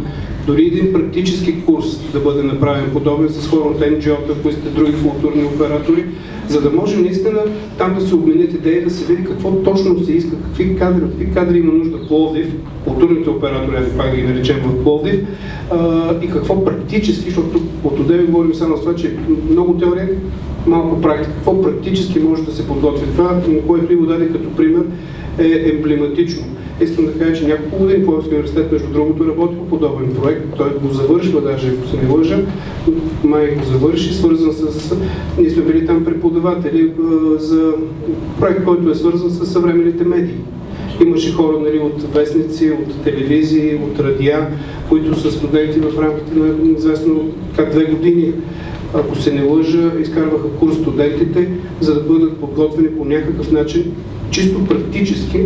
дори един практически курс да бъде направен подобен с хора от NGO-та, ако сте други културни оператори, за да може наистина там да се обменят идеи, да се види какво точно се иска, какви кадри, какви кадри има нужда Пловдив, културните оператори, да пак ги наречем в Пловдив, а, и какво практически, защото от отдеве говорим само с това, че много теория, малко практика, какво практически може да се подготви. Това, което и го даде като пример, е емблематично. Искам да кажа, че няколко години Пловдивски университет, между другото, работи по подобен проект. Той го завършва, даже ако се не лъжа. Май го завърши, свързан с... Ние сме били там преподаватели за проект, който е свързан с съвременните медии. Имаше хора нали, от вестници, от телевизии, от радиа, които са студенти в рамките на известно как две години ако се не лъжа, изкарваха курс студентите, за да бъдат подготвени по някакъв начин чисто практически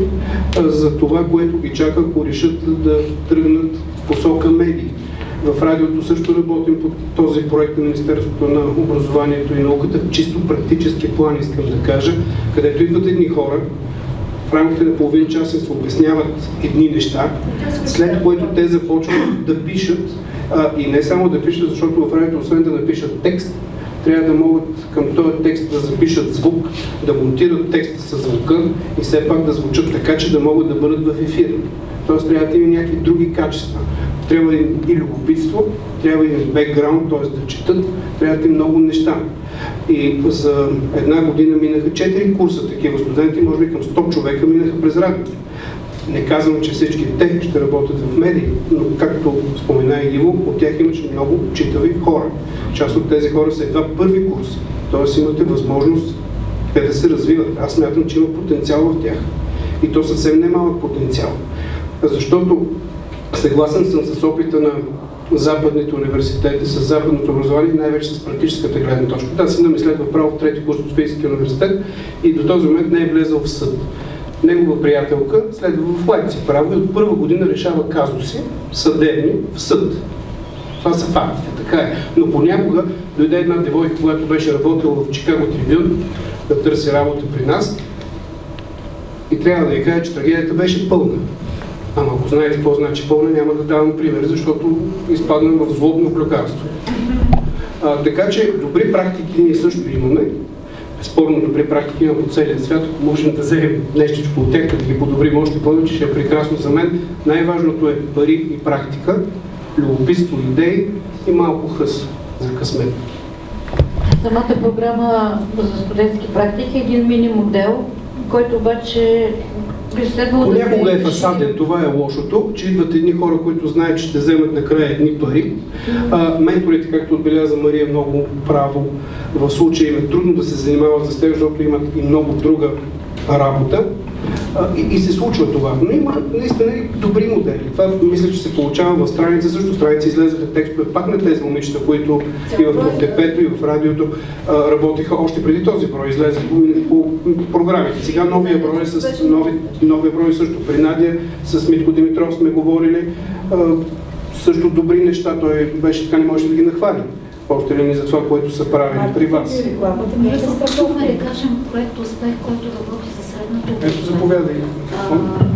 за това, което ги чака, ако решат да тръгнат в посока медии. В радиото също работим по този проект на Министерството на образованието и науката в чисто практически план, искам да кажа, където идват едни хора, в рамките на половин час се обясняват едни неща, след което те започват да пишат а, и не само да пишат, защото в радиото, освен да напишат текст, трябва да могат към този текст да запишат звук, да монтират текста с звука и все пак да звучат така, че да могат да бъдат в ефир. Тоест трябва да има някакви други качества. Трябва и, и любопитство, трябва и бекграунд, т.е. да четат, трябва да им много неща. И за една година минаха 4 курса такива студенти, може би към 100 човека минаха през радиото. Не казвам, че всички те ще работят в медии, но както спомена и Иво, от тях имаше много читави хора. Част от тези хора са едва първи курс, т.е. имате възможност те да се развиват. Аз смятам, че има потенциал в тях. И то съвсем не малък потенциал. Защото съгласен съм с опита на западните университети, с западното образование, най-вече с практическата гледна точка. Да, сина ми следва право в трети курс от Софийския университет и до този момент не е влезъл в съд негова приятелка следва в Лайпциг право и от първа година решава казуси, съдебни, в съд. Това са фактите, така е. Но понякога дойде една девойка, която беше работила в Чикаго Трибюн, да търси работа при нас. И трябва да ви кажа, че трагедията беше пълна. Ама ако знаете какво значи пълна, няма да давам пример, защото изпаднем в злобно клюкарство. Така че добри практики ние също имаме безспорно добри практики има по целия свят. Ако можем да вземем нещичко от тях, да ги подобрим още повече, ще е прекрасно за мен. Най-важното е пари и практика, любопитство, идеи и малко хъс за късмет.
Самата програма за студентски практики е един мини модел, който обаче
Понякога е фасаден, това е лошото, че идват едни хора, които знаят, че ще вземат накрая едни пари. А, менторите, както отбеляза Мария много право, в случая им е трудно да се занимават с тях, защото имат и много друга работа. И, и се случва това. Но има наистина и добри модели. Това мисля, че се получава в страница. Също страница излезаха текстове пак на тези момичета, които и в ТП-то, и в радиото работиха още преди този брой. Излезаха по, по програмите. Сега новия брой, е с, нови, новия брой също при Надя, с Митко Димитров сме говорили. също добри неща. Той беше така, не може да ги нахвали. още ли ни за това, което са правили при вас.
Искаме да кажем проект успех, който работи средното
Ето, заповядай.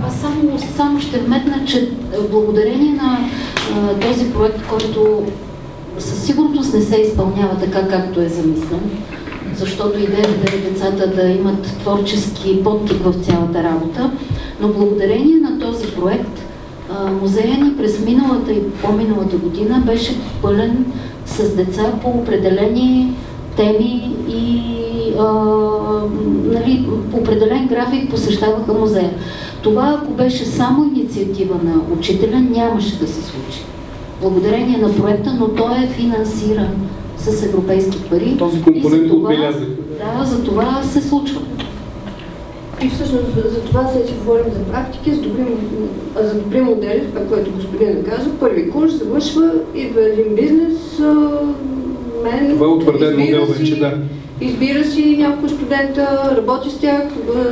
Аз само, само ще вметна, че благодарение на а, този проект, който със сигурност не се изпълнява така, както е замислен, защото идеята е децата да имат творчески подтик в цялата работа, но благодарение на този проект музея ни през миналата и по-миналата година беше пълен с деца по определени теми и а, нали, по определен график посещаваха музея. Това, ако беше само инициатива на учителя, нямаше да се случи. Благодарение на проекта, но той е финансиран с европейски пари.
Този компонент отбелязах.
Да, за това се случва.
И всъщност за, за това сега си говорим за практики, за добри, за добри модели, това, което господин каза. Първи курс завършва, идва един бизнес, мен...
Това е утвърден модел вече, да.
Избира си някой студента, работи с тях,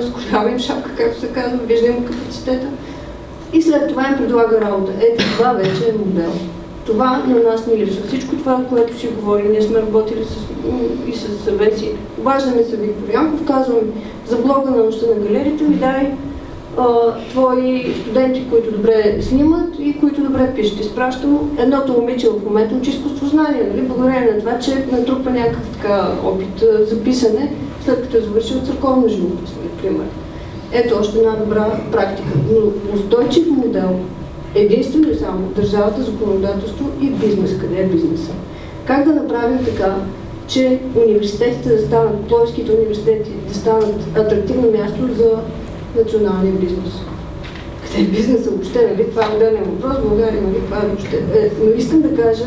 сколява им шапка, както се казва, вижда капацитета и след това им предлага работа. Ето това вече е модел. Това на нас ни липсва. Всичко това, което си говорим, ние сме работили с, и с съвети. Обаждаме се Виктор Янков, казвам за блога на нощта на галерията ми дай твои студенти, които добре снимат и които добре пишат. Изпращам едното момиче в момента учи изкуствознание, нали? благодарение на това, че натрупа някакъв така опит за писане, след като е завършил църковна живопис, например. Ето още една добра практика. Но устойчив модел единствено и само държавата, законодателство и бизнес. Къде е бизнеса? Как да направим така, че университетите да станат, плойските университети да станат атрактивно място за националния бизнес? Къде е бизнеса въобще? Нали? Това е отделен въпрос. България нали? това е въобще. Е, но искам да кажа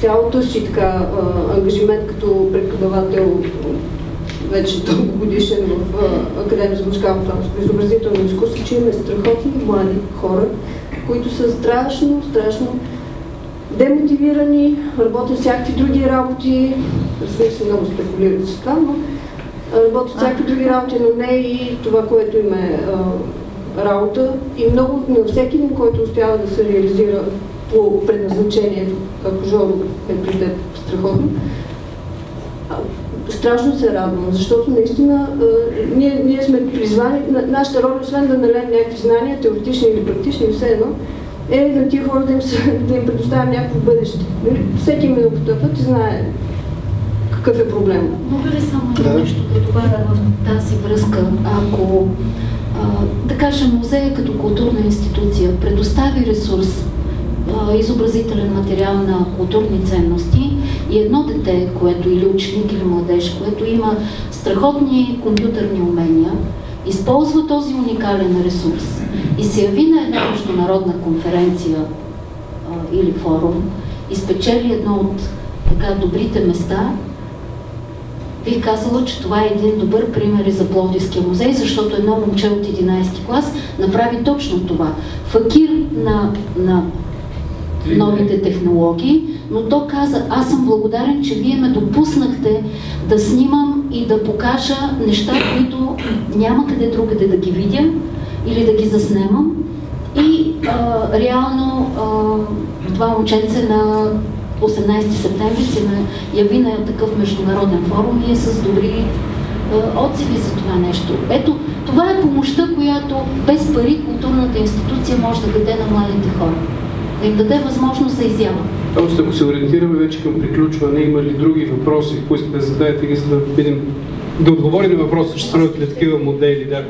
цялото си така ангажимент като преподавател вече дълго годишен в Академия за музикално французско изобразително изкуство, че имаме страхотни млади хора, които са страшно, страшно демотивирани, работят всякакви други работи, разбира се, много спекулират с това, но работят всякакви други работи, но не и това, което им е а, работа. И много, на всеки един, който успява да се реализира по предназначението, ако Жоро е при теб страхотно, страшно се радвам, защото наистина а, ние, ние сме призвани, на, нашата роля, освен да налеем някакви знания, теоретични или практични, все едно, е на тия хора да им, да им предоставим някакво бъдеще. Нали? Всеки миналата път знае какъв е проблем.
Мога ли само да. нещо да добавя в тази връзка? Ако, а, да кажем, музея като културна институция предостави ресурс, а, изобразителен материал на културни ценности, и едно дете, което или ученик, или младеж, което има страхотни компютърни умения, използва този уникален ресурс и се яви на една международна конференция а, или форум и спечели едно от така добрите места, бих казала, че това е един добър пример и за Пловдивския музей, защото едно момче от 11 клас направи точно това. Факир на, на новите технологии, но то каза, аз съм благодарен, че вие ме допуснахте да снимам и да покажа неща, които няма къде другаде да ги видя или да ги заснемам. И а, реално а, това момченце на 18 септември се яви на такъв международен форум и е с добри отзиви за това нещо. Ето, това е помощта, която без пари културната институция може да даде на младите хора да им даде възможност за изява.
Тоест, ако се ориентираме вече към приключване, има ли други въпроси, ако искате да зададете ги, за да видим, да отговорим на въпроса, ще строят ли такива модели, да.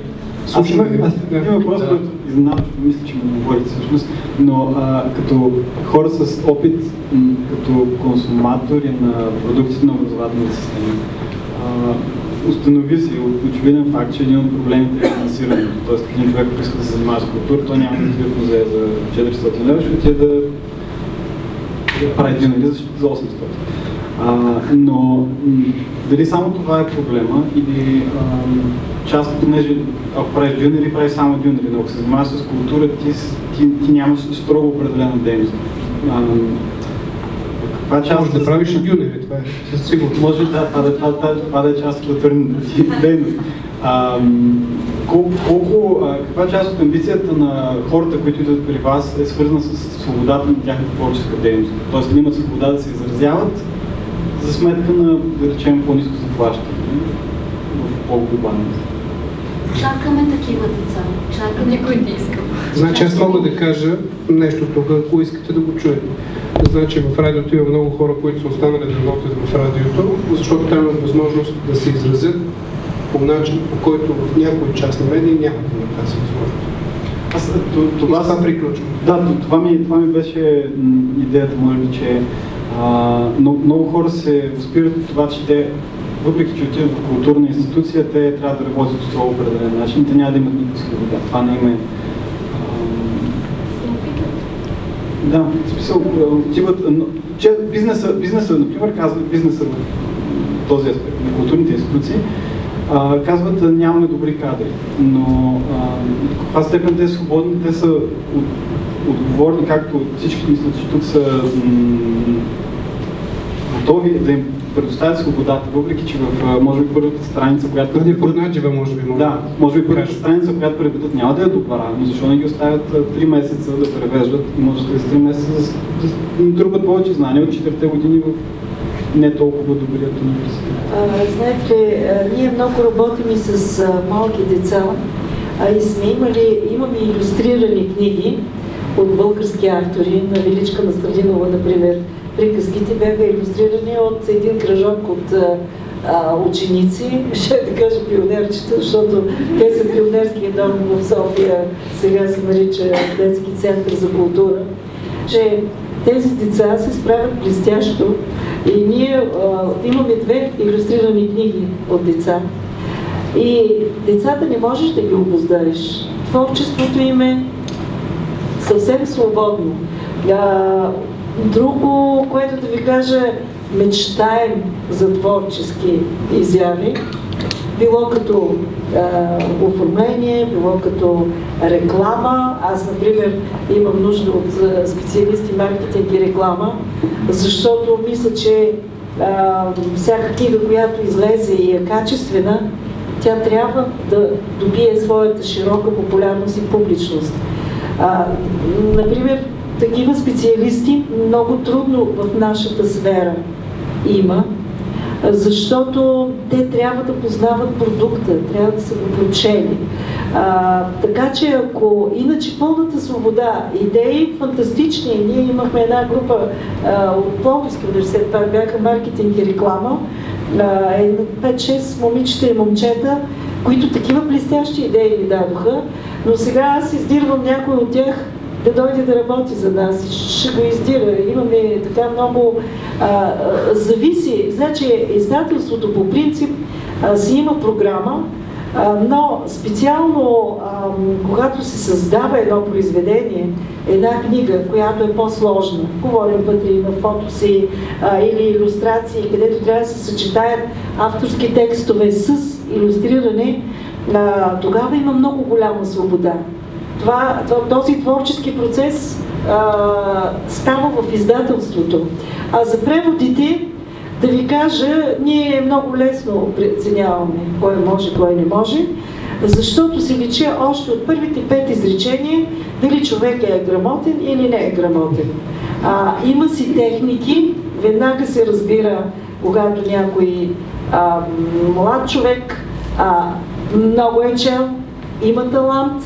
Слушаме ви. Аз имам въпрос, който изненадващо мисля, че му говорите всъщност, но а, като хора с опит, като консуматори на продуктите на образователните системи, а, установи си от очевиден факт, че един от проблемите е финансирането. Тоест, един човек, който иска да се занимава с култура, той няма да отиде в музея за 400 лева, ще отиде да прави дюнери за 800. А, но дали само това е проблема или а, част от понеже ако правиш дюнери, правиш само дюнери, но ако се занимаваш с култура, ти, ти, ти нямаш строго определена дейност. А,
това част може да правиш и дюнери, това е със сигурност.
Може да, това, да, това, това, това да е част от културната ти дейност. колко, колко, а, каква част от амбицията на хората, които идват при вас, е свързана с свободата на тяхната творческа дейност? Тоест, имат свобода да се изразяват за сметка на, да речем, по-низко заплащане в по-глобалните.
Чакаме такива деца. Чакаме.
Никой не иска.
Значи аз мога да кажа нещо тук, ако искате да го чуете. Значи в радиото има много хора, които са останали да работят в радиото, защото там имат възможност да се изразят по начин, по който в някои частни медии няма да тази възможност.
Аз това,
това приключвам.
Да, това ми, това ми беше идеята, може би, че а, много, много хора се възпират от това, че те, въпреки че отиват в културна институция, те трябва да работят по строго определен начин, те няма да имат никаква свобода. Това не има. Да, в смисъл, отиват, че бизнеса, бизнеса, например, казва бизнеса в този аспект на културните институции, а, казват, нямаме добри кадри, но а, в каква степен те са свободни, те са от, отговорни, както всички мислят, че тук са готови да им предоставят свободата, въпреки че в, може би, първата страница, която...
Преди Порнаджева, може би, може
Да, може би първата страница, която преведат, няма да е добра, но защо не ги оставят 3 месеца да превеждат? И може да 3 месеца да, да трупат повече знания от 4 години в не толкова добрият университет.
Знаете ние много работим и с малки деца а, и сме имали, имаме иллюстрирани книги от български автори, на Величка Настрадинова, например. Приказките бяха иллюстрирани от един кръжок от а, ученици, ще да кажа пионерчета, защото те са пионерския дом в София, сега се нарича Детски център за култура, че тези деца се справят блестящо и ние а, имаме две иллюстрирани книги от деца. И децата не можеш да ги обоздаеш. Творчеството им е съвсем свободно. А, друго, което да ви кажа, мечтаем за творчески изяви, било като а, оформление, било като реклама. Аз, например, имам нужда от специалисти маркетинг и реклама, защото мисля, че а, всяка книга, която излезе и е качествена, тя трябва да добие своята широка популярност и публичност. А, например, такива специалисти много трудно в нашата сфера има, защото те трябва да познават продукта, трябва да са го прочели. А, така че ако иначе пълната свобода, идеи фантастични, ние имахме една група а, от Пловдивски университет, това бяха маркетинг и реклама, 5-6 момичета и момчета, които такива блестящи идеи ни дадоха, но сега аз издирвам някой от тях да дойде да работи за нас. Ще го издира. Имаме така много... А, зависи. Значи, издателството по принцип а, си има програма, а, но специално, а, когато се създава едно произведение, една книга, която е по-сложна, говорим вътре на фотоси а, или иллюстрации, където трябва да се съчетаят авторски текстове с иллюстриране, а, тогава има много голяма свобода това, този творчески процес а, става в издателството. А за преводите, да ви кажа, ние много лесно преценяваме кой може, кой не може, защото се личи още от първите пет изречения дали човек е грамотен или не е грамотен. А, има си техники, веднага се разбира, когато някой а, млад човек а, много е чел, има талант,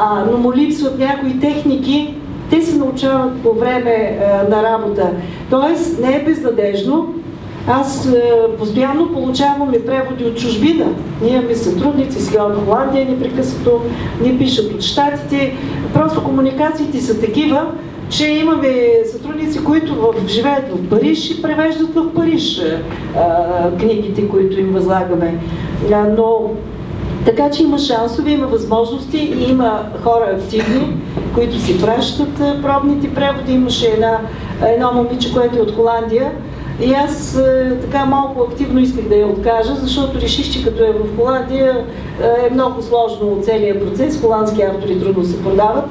а, но му липсват някои техники, те се научават по време а, на работа. Тоест не е безнадежно. Аз а, постоянно получавам и преводи от чужбина. Ние имаме сътрудници, сега от Холандия непрекъснато ни пишат от щатите. Просто комуникациите са такива, че имаме сътрудници, които в, живеят в Париж и превеждат в Париж а, книгите, които им възлагаме. А, но така че има шансове, има възможности и има хора активни, които си пращат пробните преводи. Имаше една, едно момиче, което е от Холандия. И аз така малко активно исках да я откажа, защото реших, че като е в Холандия е много сложно целият процес. Холандски автори трудно се продават.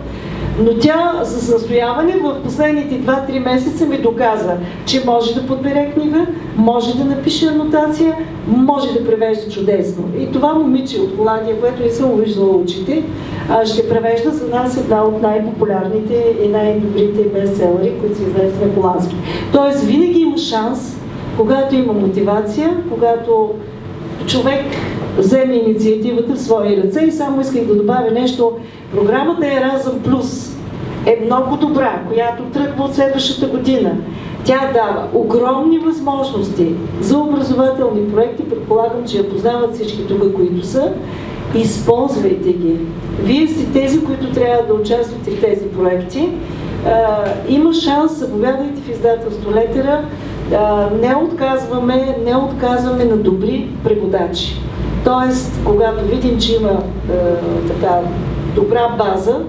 Но тя с настояване в последните 2-3 месеца ми доказа, че може да подбере книга, може да напише анотация, може да превежда чудесно. И това момиче от Холандия, което не съм виждала очите, ще превежда за нас една от най-популярните и най-добрите бестселери, които са известни на холандски. Тоест винаги има шанс Когато има мотивация, когато човек вземе инициативата в свои ръце и само исках да добавя нещо. Програмата Еразъм Плюс е много добра, която тръгва от следващата година. Тя дава огромни възможности за образователни проекти. Предполагам, че я познават всички тук, които са. Използвайте ги. Вие сте тези, които трябва да участвате в тези проекти. Има шанс, заповядайте в издателство Летера. Не отказваме, не отказваме на добри преводачи. Тоест, когато видим, че има така добра база,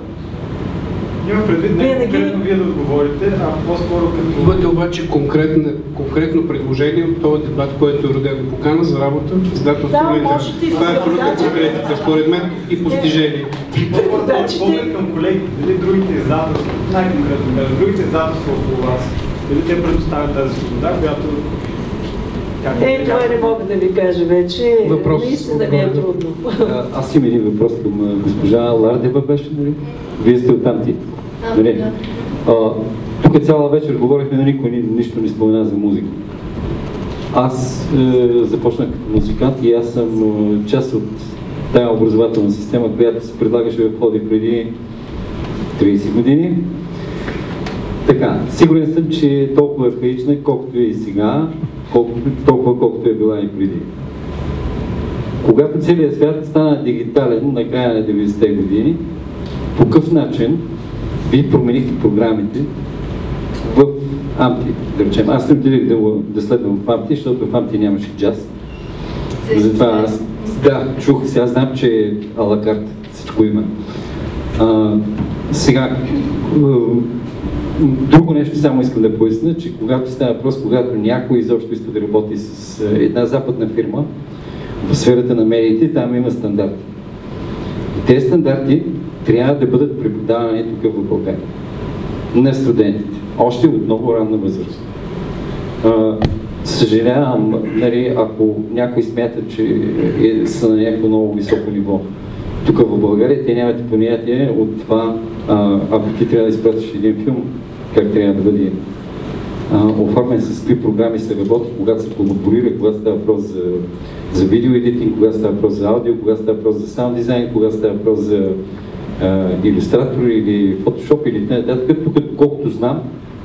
Имам предвид не конкретно вие да отговорите, а по-скоро като...
Имате обаче конкретно, конкретно предложение от този дебат, който е роден покана за работа издателство
Да,
Литера.
можете
Това е
да
абсолютно конкретика, според мен, и постижение.
Поглед към колегите, дали другите издателства, най-конкретно между другите издателства около вас, дали те предоставят тази свобода, която
Е, това не мога да ви кажа вече.
Въпрос.
Наистина ми е трудно.
А, Аз имам един въпрос към госпожа Лардева беше, нали? Вие сте оттам ти. Нали? А, тук цяла вечер говорихме, но никой ни, нищо не спомена за музика. Аз е, започнах като музикант и аз съм е, част от тая образователна система, която се предлагаше в Пловдив преди 30 години. Така, сигурен съм, че е толкова архаична, колкото е и сега, колкото, толкова колкото е била и преди. Когато целият свят стана дигитален на края на 90-те години, по какъв начин вие променихте програмите в Амти, да речем. Аз не отидех да, да следвам в Амти, защото в Амти нямаше джаз. Затова аз, да, чух се, аз знам, че алакарт всичко има. А, сега, друго нещо само искам да поясня, че когато става въпрос, когато някой изобщо иска да работи с една западна фирма в сферата на медиите, там има стандарти. И тези стандарти трябва да бъдат преподавани тук в България на студентите, още от много ранна възраст. Съжалявам, нали, ако някой смята, че е, са на някакво много високо ниво. Тук в България те нямате понятие от това, ако ти трябва да изпратиш един филм, как трябва да бъде оформен, с какви програми се работи, когато се колаборира, когато става въпрос за, за видео едитинг, когато става въпрос за аудио, когато става въпрос за саунд дизайн, когато става въпрос за а, иллюстратор или фотошоп или т.н. Тук, колкото знам,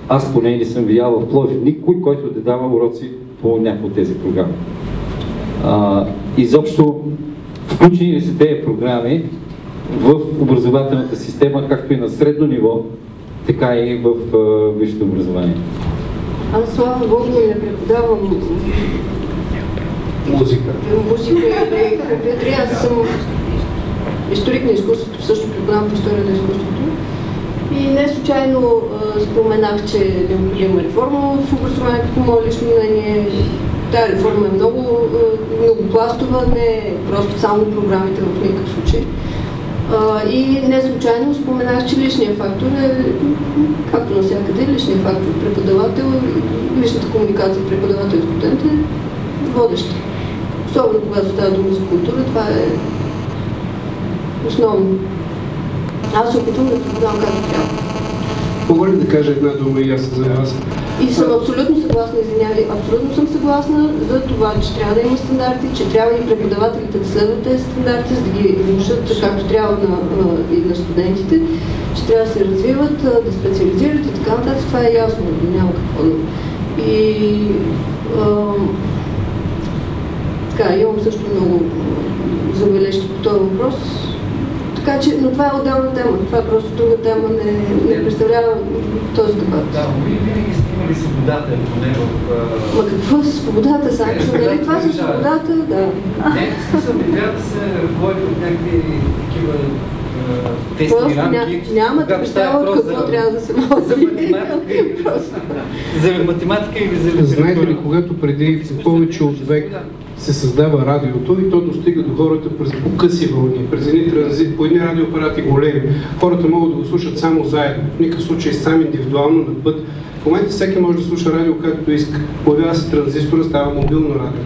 аз поне не съм видял в Пловдив никой, който да дава уроци по някои от тези програми. А, изобщо, включени ли са тези програми в образователната система, както и на средно ниво, така и в висшето образование?
Аз, слава Богу, не преподавам
Музика.
музика компютри. Аз съм историк на изкуството, също преподавам по история на изкуството. И не случайно а, споменах, че е необходима реформа в образованието, по мое лично мнение. Тая реформа е много а, многопластова, не е просто само програмите в никакъв случай. А, и не случайно споменах, че личният фактор е, както навсякъде, личният фактор преподавател, личната комуникация преподавател и студент е водеща. Особено когато става дума за култура, това е основно. Аз опитвам да преподавам както трябва.
Мога ли да кажа една дума и аз за вас?
И съм абсолютно съгласна, извинявай, абсолютно съм съгласна за това, че трябва да има стандарти, че трябва и преподавателите да следват тези стандарти, за да ги внушат както трябва на, и на студентите, че трябва да се развиват, а, да специализират и така нататък. Това е ясно, няма какво да. И ам, така, имам също много а, забележки по този въпрос. Така че, но това е отделна тема. Това е просто друга тема, не, не представлява този дебат.
Да, но вие винаги сте имали свободата, поне в... а,
Ма какво е свободата, Санчо?
Е,
Нали това са
да.
свободата? Да.
Не, в смисъл, не трябва да се ръководи от някакви такива тесни
Просто
рамки.
нямате
когато става
представа от какво
за-
трябва да се
За
води.
математика или просто. За математика или за литература.
Знаете ли, когато преди повече от век се създава радиото и то достига до хората през по-къси вълни, през едни транзит, по едни радиоапарати големи. Хората могат да го слушат само заедно, в никакъв случай сам индивидуално на път В момента всеки може да слуша радио както иска. Появява се транзистора, става мобилно радио.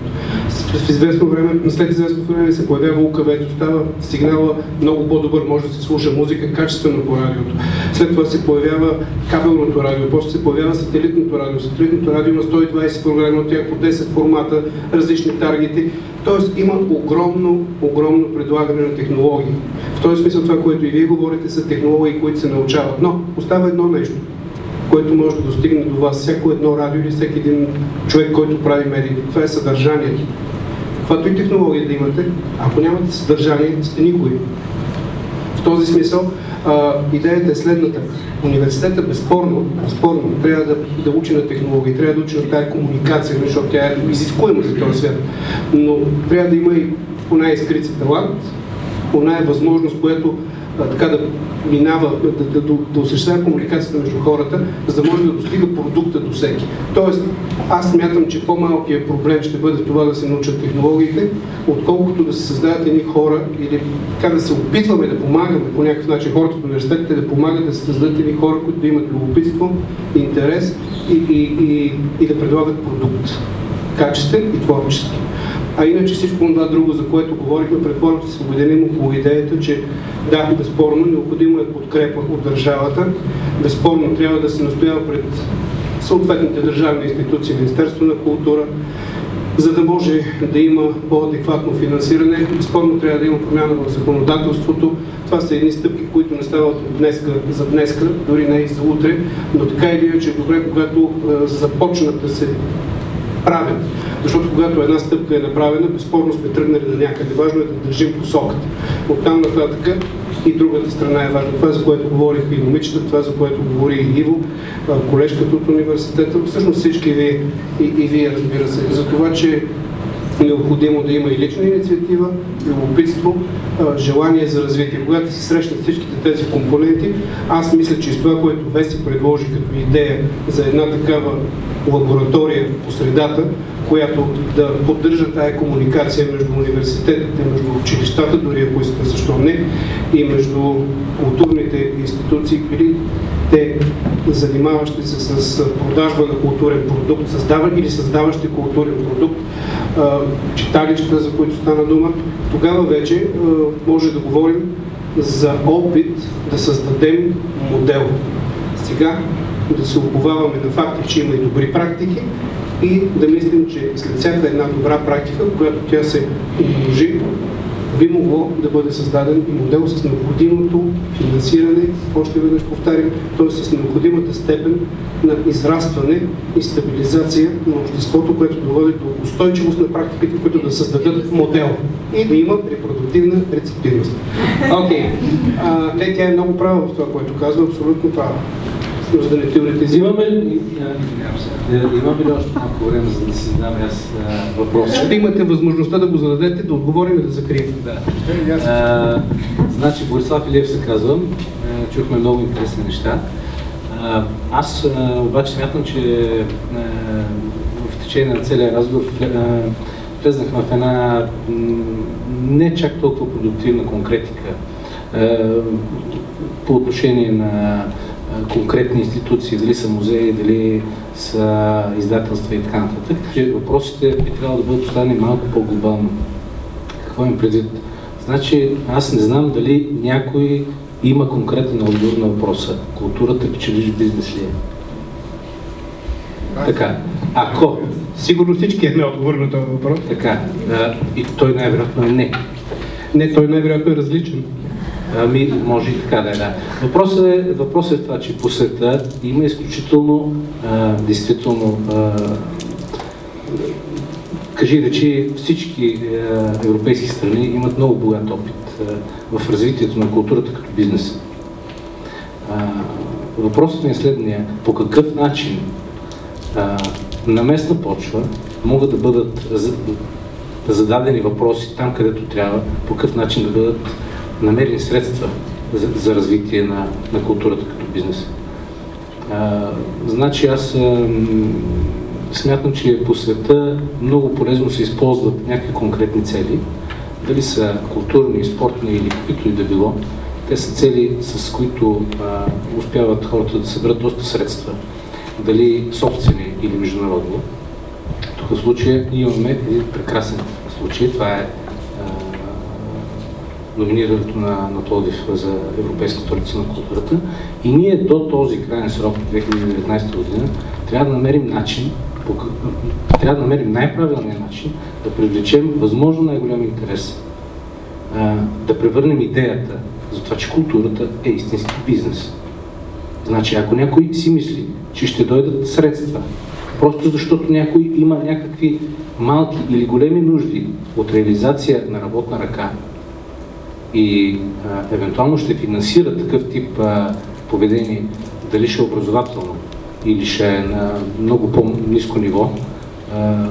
В известно време, след известно време се появява УКВ, става сигнала много по-добър, може да се слуша музика качествено по радиото. След това се появява кабелното радио, после се появява сателитното радио. Сателитното радио има 120 програми, от тях по 10 формата, различни таргети. Тоест има огромно, огромно предлагане на технологии. В този смисъл това, което и вие говорите, са технологии, които се научават. Но остава едно нещо, което може да достигне до вас всяко едно радио или всеки един човек, който прави медии. Това е съдържанието. Каквато и технология да имате, ако нямате съдържание, сте никой. В този смисъл а, идеята е следната. Университета безспорно, безспорно трябва да, да учи на технологии, трябва да учи на тази комуникация, защото тя е изискуема за този свят. Но трябва да има и поне изкрит талант, поне възможност, която така да минава, да, да, да, да осъществява комуникацията между хората, за да може да достига продукта до всеки. Тоест, аз смятам, че по-малкият проблем ще бъде това да се научат технологиите, отколкото да се създадат едни хора или така да се опитваме да помагаме по някакъв начин хората от университетите да помагат да се създадат едни хора, които да имат любопитство, интерес и, и, и, и да предлагат продукт. Качествен и творчески. А иначе всичко това друго, за което говорихме, предполагам, че се обединим около идеята, че да, безспорно, необходимо е подкрепа от държавата. Безспорно трябва да се настоява пред съответните държавни институции, Министерство на култура, за да може да има по-адекватно финансиране. Безспорно трябва да има промяна в законодателството. Това са едни стъпки, които не стават от днеска за днеска, дори не и за утре, но така или иначе добре, когато е, започнат да се правят. Защото когато една стъпка е направена, безспорно сме тръгнали на някъде. Важно е да държим посоката. От там нататък и другата страна е важна. Това, за което говориха и момичета, това, за което говори и Иво, колежката от университета, всъщност всички вие и, и вие, разбира се, за това, че необходимо да има и лична инициатива, любопитство, желание за развитие. Когато се срещнат всичките тези компоненти, аз мисля, че с това, което Веси предложи като идея за една такава лаборатория по средата, която да поддържа тая комуникация между университетите, между училищата, дори ако искате, защо не, и между културните институции, или те занимаващи се с продажба на културен продукт, създавани или създаващи културен продукт, читалища, за които стана дума, тогава вече може да говорим за опит да създадем модел. Сега да се оповаваме на факти, че има и добри практики и да мислим, че след всяка една добра практика, която тя се умножи, би могло да бъде създаден и модел с необходимото финансиране, още веднъж повтарям, т.е. с необходимата степен на израстване и стабилизация на обществото, което да води до устойчивост на практиките, които да създадат модел и да има репродуктивна рецептивност. Окей. Okay. тя е много права в това, което казва, абсолютно права за да не теоретизираме.
Имаме ли, имаме ли още малко време, за да си задам аз въпрос?
Ще имате възможността да го зададете, да отговорим и да закрием. Да.
А, значи, Борислав Илиев се казвам. Чухме много интересни неща. А, аз а, обаче смятам, че а, в течение на целия разговор влезнах в една не чак толкова продуктивна конкретика по отношение на конкретни институции, дали са музеи, дали са издателства и така нататък. Въпросите би трябвало да бъдат поставени малко по-глобално. Какво им предвид? Значи, аз не знам дали някой има конкретен отговор на въпроса. Културата печелиш бизнес ли е? Така, ако...
Сигурно всички имаме отговор на този въпрос.
Така, и той най-вероятно е не.
Не, той най-вероятно е различен.
Ами, може и така да е, да. Въпросът е, въпросът е това, че по света има изключително, а, действително, а, кажи речи, всички а, европейски страни имат много богат опит а, в развитието на културата като бизнес. А, въпросът ми е следния. По какъв начин а, на местна почва могат да бъдат зададени въпроси там, където трябва, по какъв начин да бъдат намерени средства за, за развитие на, на културата като бизнес. А, значи аз а, смятам, че по света много полезно се използват някакви конкретни цели, дали са културни, спортни или каквито и да било. Те са цели, с които а, успяват хората да съберат доста средства, дали собствени или международни. Тук в случая имаме един прекрасен случай. Това е номинирането на, на Плодив за Европейска столица на културата. И ние до този крайен срок, 2019 година, трябва да намерим начин, трябва да намерим най-правилния начин да привлечем възможно най-голям интерес, да превърнем идеята за това, че културата е истински бизнес. Значи, ако някой си мисли, че ще дойдат средства, просто защото някой има някакви малки или големи нужди от реализация на работна ръка и а, евентуално ще финансира такъв тип а, поведение, дали ще е образователно или ще е на много по-низко ниво, а,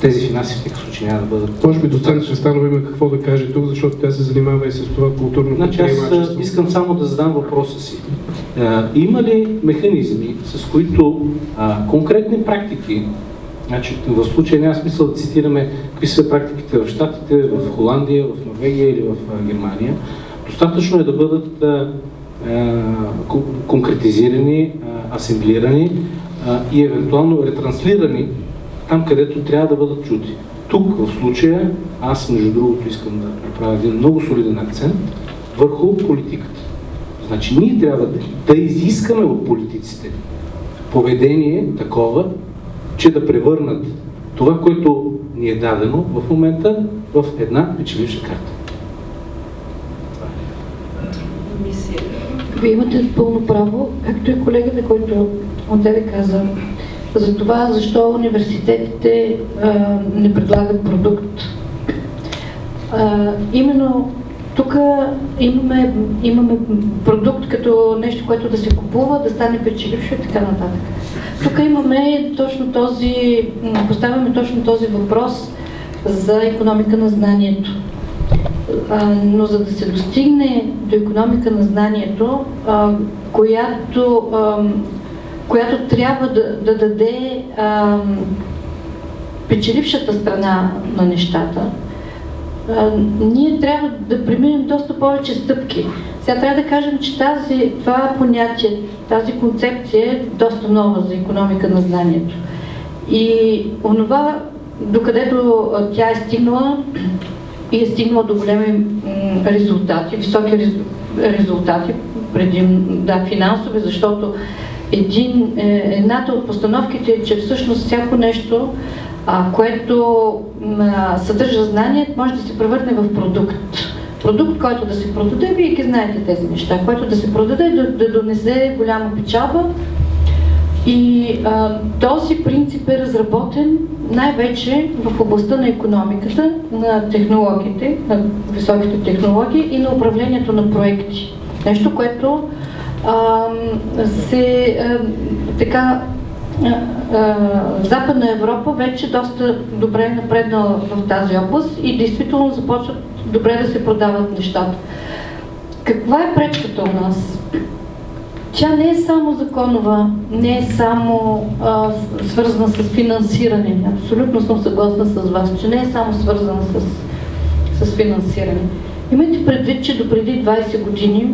тези финанси в никакъв случай няма да бъдат.
Може би доцент Христанова има какво да каже тук, защото тя се занимава и с това културно
значи, аз искам само да задам въпроса си. А, има ли механизми, с които а, конкретни практики Значи, в случая няма смисъл да цитираме какви са практиките в Штатите, в Холандия, в Норвегия или в Германия. Достатъчно е да бъдат а, конкретизирани, а, асемблирани и евентуално ретранслирани там, където трябва да бъдат чути. Тук, в случая, аз между другото искам да направя един много солиден акцент върху политиката. Значи ние трябва да, да изискаме от политиците поведение такова, че да превърнат това, което ни е дадено в момента в една печеливша карта.
Вие имате пълно право, както и колегата, който отделе каза, за това защо университетите а, не предлагат продукт. А, именно тук имаме, имаме продукт като нещо, което да се купува, да стане печелившо и така нататък. Тук имаме точно този, поставяме точно този въпрос за економика на знанието. Но за да се достигне до економика на знанието, която, която трябва да, да даде печелившата страна на нещата, ние трябва да преминем доста повече стъпки. Сега трябва да кажем, че тази, това понятие, тази концепция е доста нова за економика на знанието. И онова, докъдето тя е стигнала и е стигнала до големи резултати, високи резултати, преди да, финансови, защото един, е, едната от постановките е, че всъщност всяко нещо, а, което а, съдържа знание, може да се превърне в продукт продукт, който да се продаде, вие ги знаете тези неща, който да се продаде, да, да донесе голяма печалба. И а, този принцип е разработен най-вече в областта на економиката, на технологиите, на високите технологии и на управлението на проекти. Нещо, което а, се а, така в Западна Европа вече доста добре е напреднала в тази област и действително започват добре да се продават нещата. Каква е пречката у нас? Тя не е само законова, не е само а, свързана с финансиране. Абсолютно съм съгласна с вас, че не е само свързана с, с финансиране. Имайте предвид, че до преди 20 години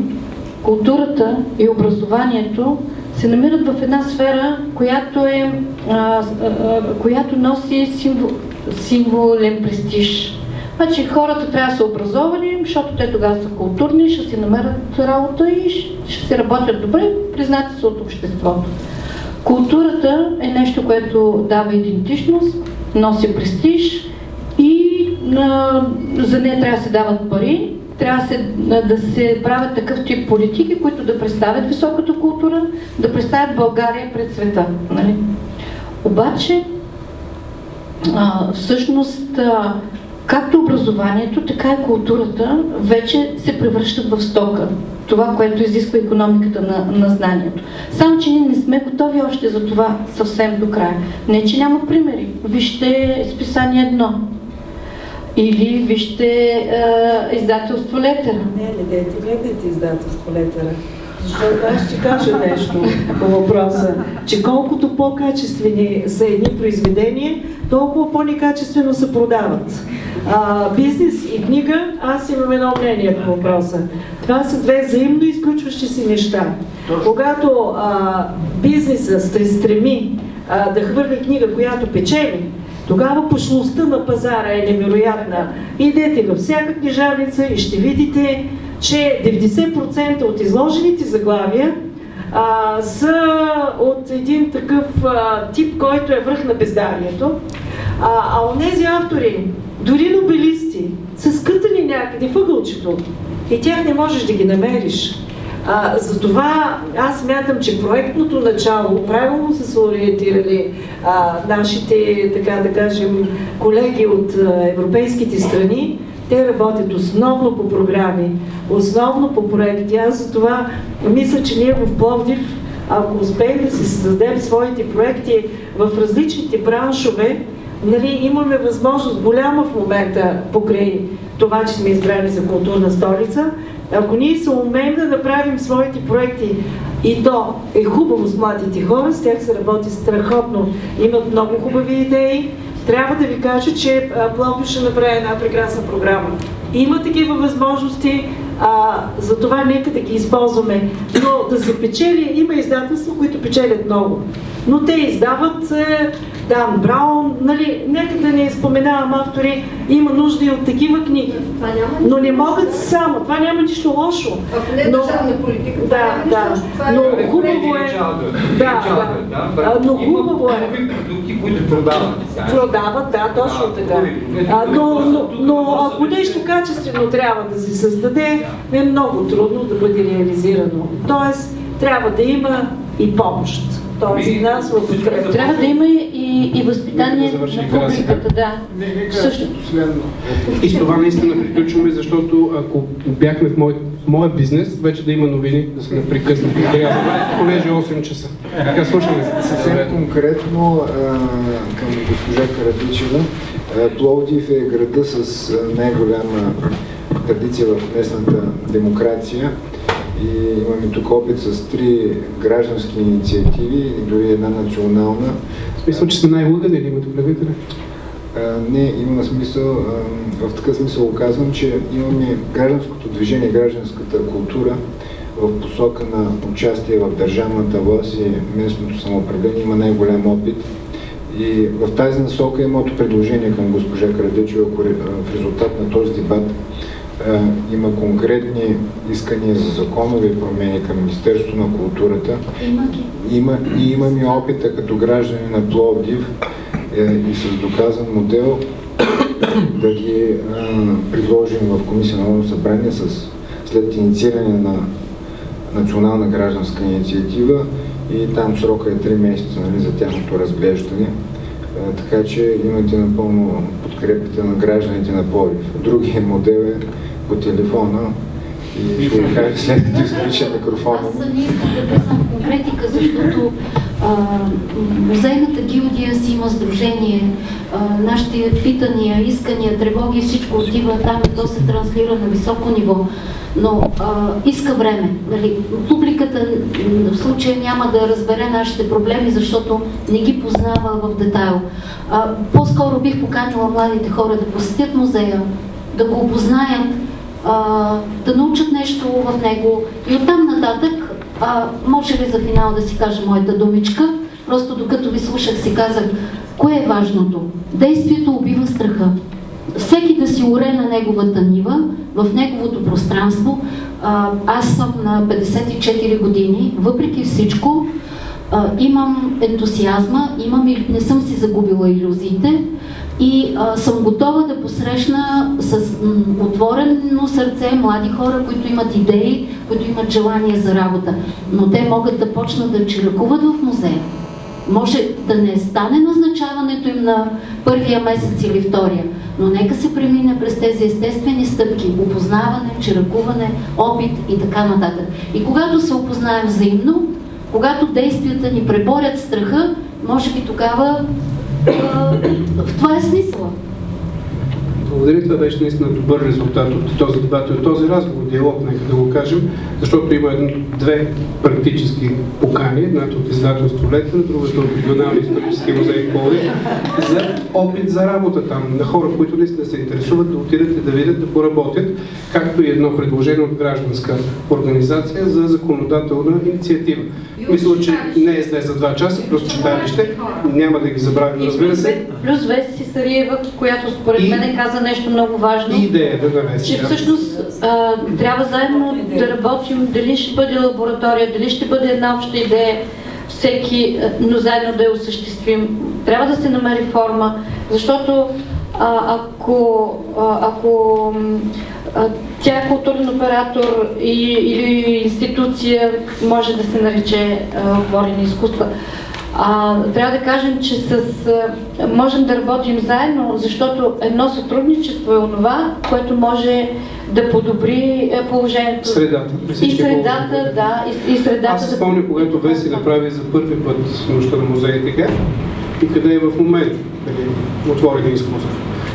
културата и образованието се намират в една сфера, която, е, а, а, която носи символ, символен престиж. Значи хората трябва да са образовани, защото те тогава са културни, ще си намерят работа и ще си работят добре, признати са от обществото. Културата е нещо, което дава идентичност, носи престиж и а, за нея трябва да се дават пари, трябва да се, да се правят такъв тип политики, които да представят високата култура, да представят България пред света. Нали? Обаче, а, всъщност, а, както образованието, така и културата вече се превръщат в стока. Това, което изисква економиката на, на знанието. Само, че ние не сме готови още за това съвсем до края. Не, че няма примери. Вижте списание едно. Или вижте е, издателство Летера.
Не, не дайте, гледайте издателство Летера. Защото аз ще кажа нещо по въпроса, че колкото по-качествени са едни произведения, толкова по-некачествено се продават. А, бизнес и книга, аз имам едно мнение по въпроса. Това са две взаимно изключващи се неща. Когато а, бизнеса се стреми а, да хвърли книга, която печели, тогава пошлостта на пазара е невероятна. Идете във всяка книжарница и ще видите, че 90% от изложените заглавия а, са от един такъв а, тип, който е връх на бездарието. А, а онези автори, дори нобелисти, са скътани някъде въгълчето и тях не можеш да ги намериш. А, затова аз мятам, че проектното начало, правилно са се ориентирали а, нашите, така да кажем, колеги от а, европейските страни, те работят основно по програми, основно по проекти. Аз за това мисля, че ние в Пловдив, ако успеем да си създадем своите проекти в различните браншове, нали, имаме възможност голяма в момента покрай това, че сме избрани за културна столица. Ако ние се умеем да направим своите проекти и то е хубаво с младите хора, с тях се работи страхотно, имат много хубави идеи, трябва да ви кажа, че Пловдив ще направи една прекрасна програма. Има такива възможности, а, за това нека да ги използваме. Но да се печели, има издателства, които печелят много. Но те издават е, Дан Браун, нали, нека да не споменавам автори, има нужда и от такива книги. Но не могат само, това няма нищо лошо.
Ако не е
но,
държавна политика,
да, да, но хубаво е, да, да, но хубаво е,
продукти, които продават.
продават, да, точно така. А, но, но, но ако нещо качествено трябва да се създаде, е много трудно да бъде реализирано. Тоест, трябва да има и помощ. Тоест, финансова подкрепа.
Трябва да има и, и възпитание на публиката, да. Също.
И с това наистина приключваме, защото ако бяхме в мой, моя бизнес, вече да има новини, да се непрекъснат. Понеже е 8 часа. Така, слушаме.
Съвсем конкретно а, към госпожа Карадичева. А, Пловдив е града с най-голяма традиция в местната демокрация. И имаме тук опит с три граждански инициативи дори една национална.
В смисъл, че сме най-лъгани или имате предвид?
Не, има смисъл, в такъв смисъл оказвам, че имаме гражданското движение, гражданската култура в посока на участие в държавната власт и местното самоуправление има най-голям опит. И в тази насока е моето предложение към госпожа Крадечева, ако в резултат на този дебат има конкретни искания за законови промени към Министерството на културата.
Има
и имам и опита като граждани на Пловдив е, и с доказан модел да ги а, предложим в Комисия на Народно събрание с, след иницииране на национална гражданска инициатива и там срока е 3 месеца нали, за тяхното разглеждане. А, така че имате напълно подкрепите на гражданите на Пловдив. Другия модел е по телефона и ще ви кажа след като изключа микрофона.
Аз не искам да влизам в конкретика, защото а, музейната гилдия си има сдружение, а, нашите питания, искания, тревоги, всичко отива там и то се транслира на високо ниво. Но а, иска време. Нали? Публиката в случая няма да разбере нашите проблеми, защото не ги познава в детайл. А, по-скоро бих поканила младите хора да посетят музея, да го опознаят, а, да научат нещо в него и оттам нататък, а, може ли за финал да си кажа моята думичка, просто докато ви слушах си казах, кое е важното? Действието убива страха. Всеки да си уре на неговата нива, в неговото пространство. А, аз съм на 54 години, въпреки всичко, а, имам ентусиазма, имам, не съм си загубила иллюзиите, и а, съм готова да посрещна с м, отворено сърце млади хора, които имат идеи, които имат желание за работа. Но те могат да почнат да чиракуват в музея. Може да не стане назначаването им на първия месец или втория, но нека се премине през тези естествени стъпки, опознаване, чиракуване, опит и така нататък. И когато се опознаем взаимно, когато действията ни преборят страха, може би тогава в това е смисъла.
Благодаря, това беше наистина добър резултат от този дебат и от този разговор, диалог, нека да го кажем, защото има две практически покани, едната от издателство Летен, другата от регионалния исторически музей в Пловдив, за опит за работа там, на хора, които наистина се интересуват да отидат и да видят, да поработят, както и едно предложение от гражданска организация за законодателна инициатива. Мисля, че не е зле за два часа, плюс читалище, няма да ги забравим, разбира се.
Плюс Веси Сариева, която според мен каза нещо много важно.
И идеята да навеси.
че всъщност а, трябва заедно да работим, дали ще бъде лаборатория, дали ще бъде една обща идея, всеки, но заедно да я осъществим. Трябва да се намери форма, защото а, ако, а, ако а, тя е културен оператор и, или институция, може да се нарече а, говорени изкуства. А, трябва да кажем, че с, а, можем да работим заедно, защото едно сътрудничество е онова, което може да подобри е, положението.
Средата.
И средата,
положения.
да, и, и средата.
Аз се
да-
спомням, когато Веси направи за първи път нощта на музеите и къде е в момента, нали, отворено изкуство.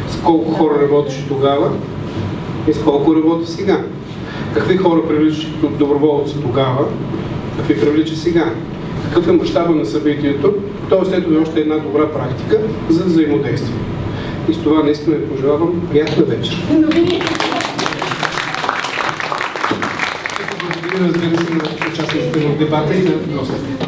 С колко хора работеше тогава и с колко работи сега. Какви хора привличаше като доброволци тогава, какви привлича сега. Какъв е мащаба на събитието, Тоест, ето ви още една добра практика за взаимодействие. И с това наистина ви пожелавам приятна вечер. Благодаря, разбира се, на участниците в дебата и на гостите.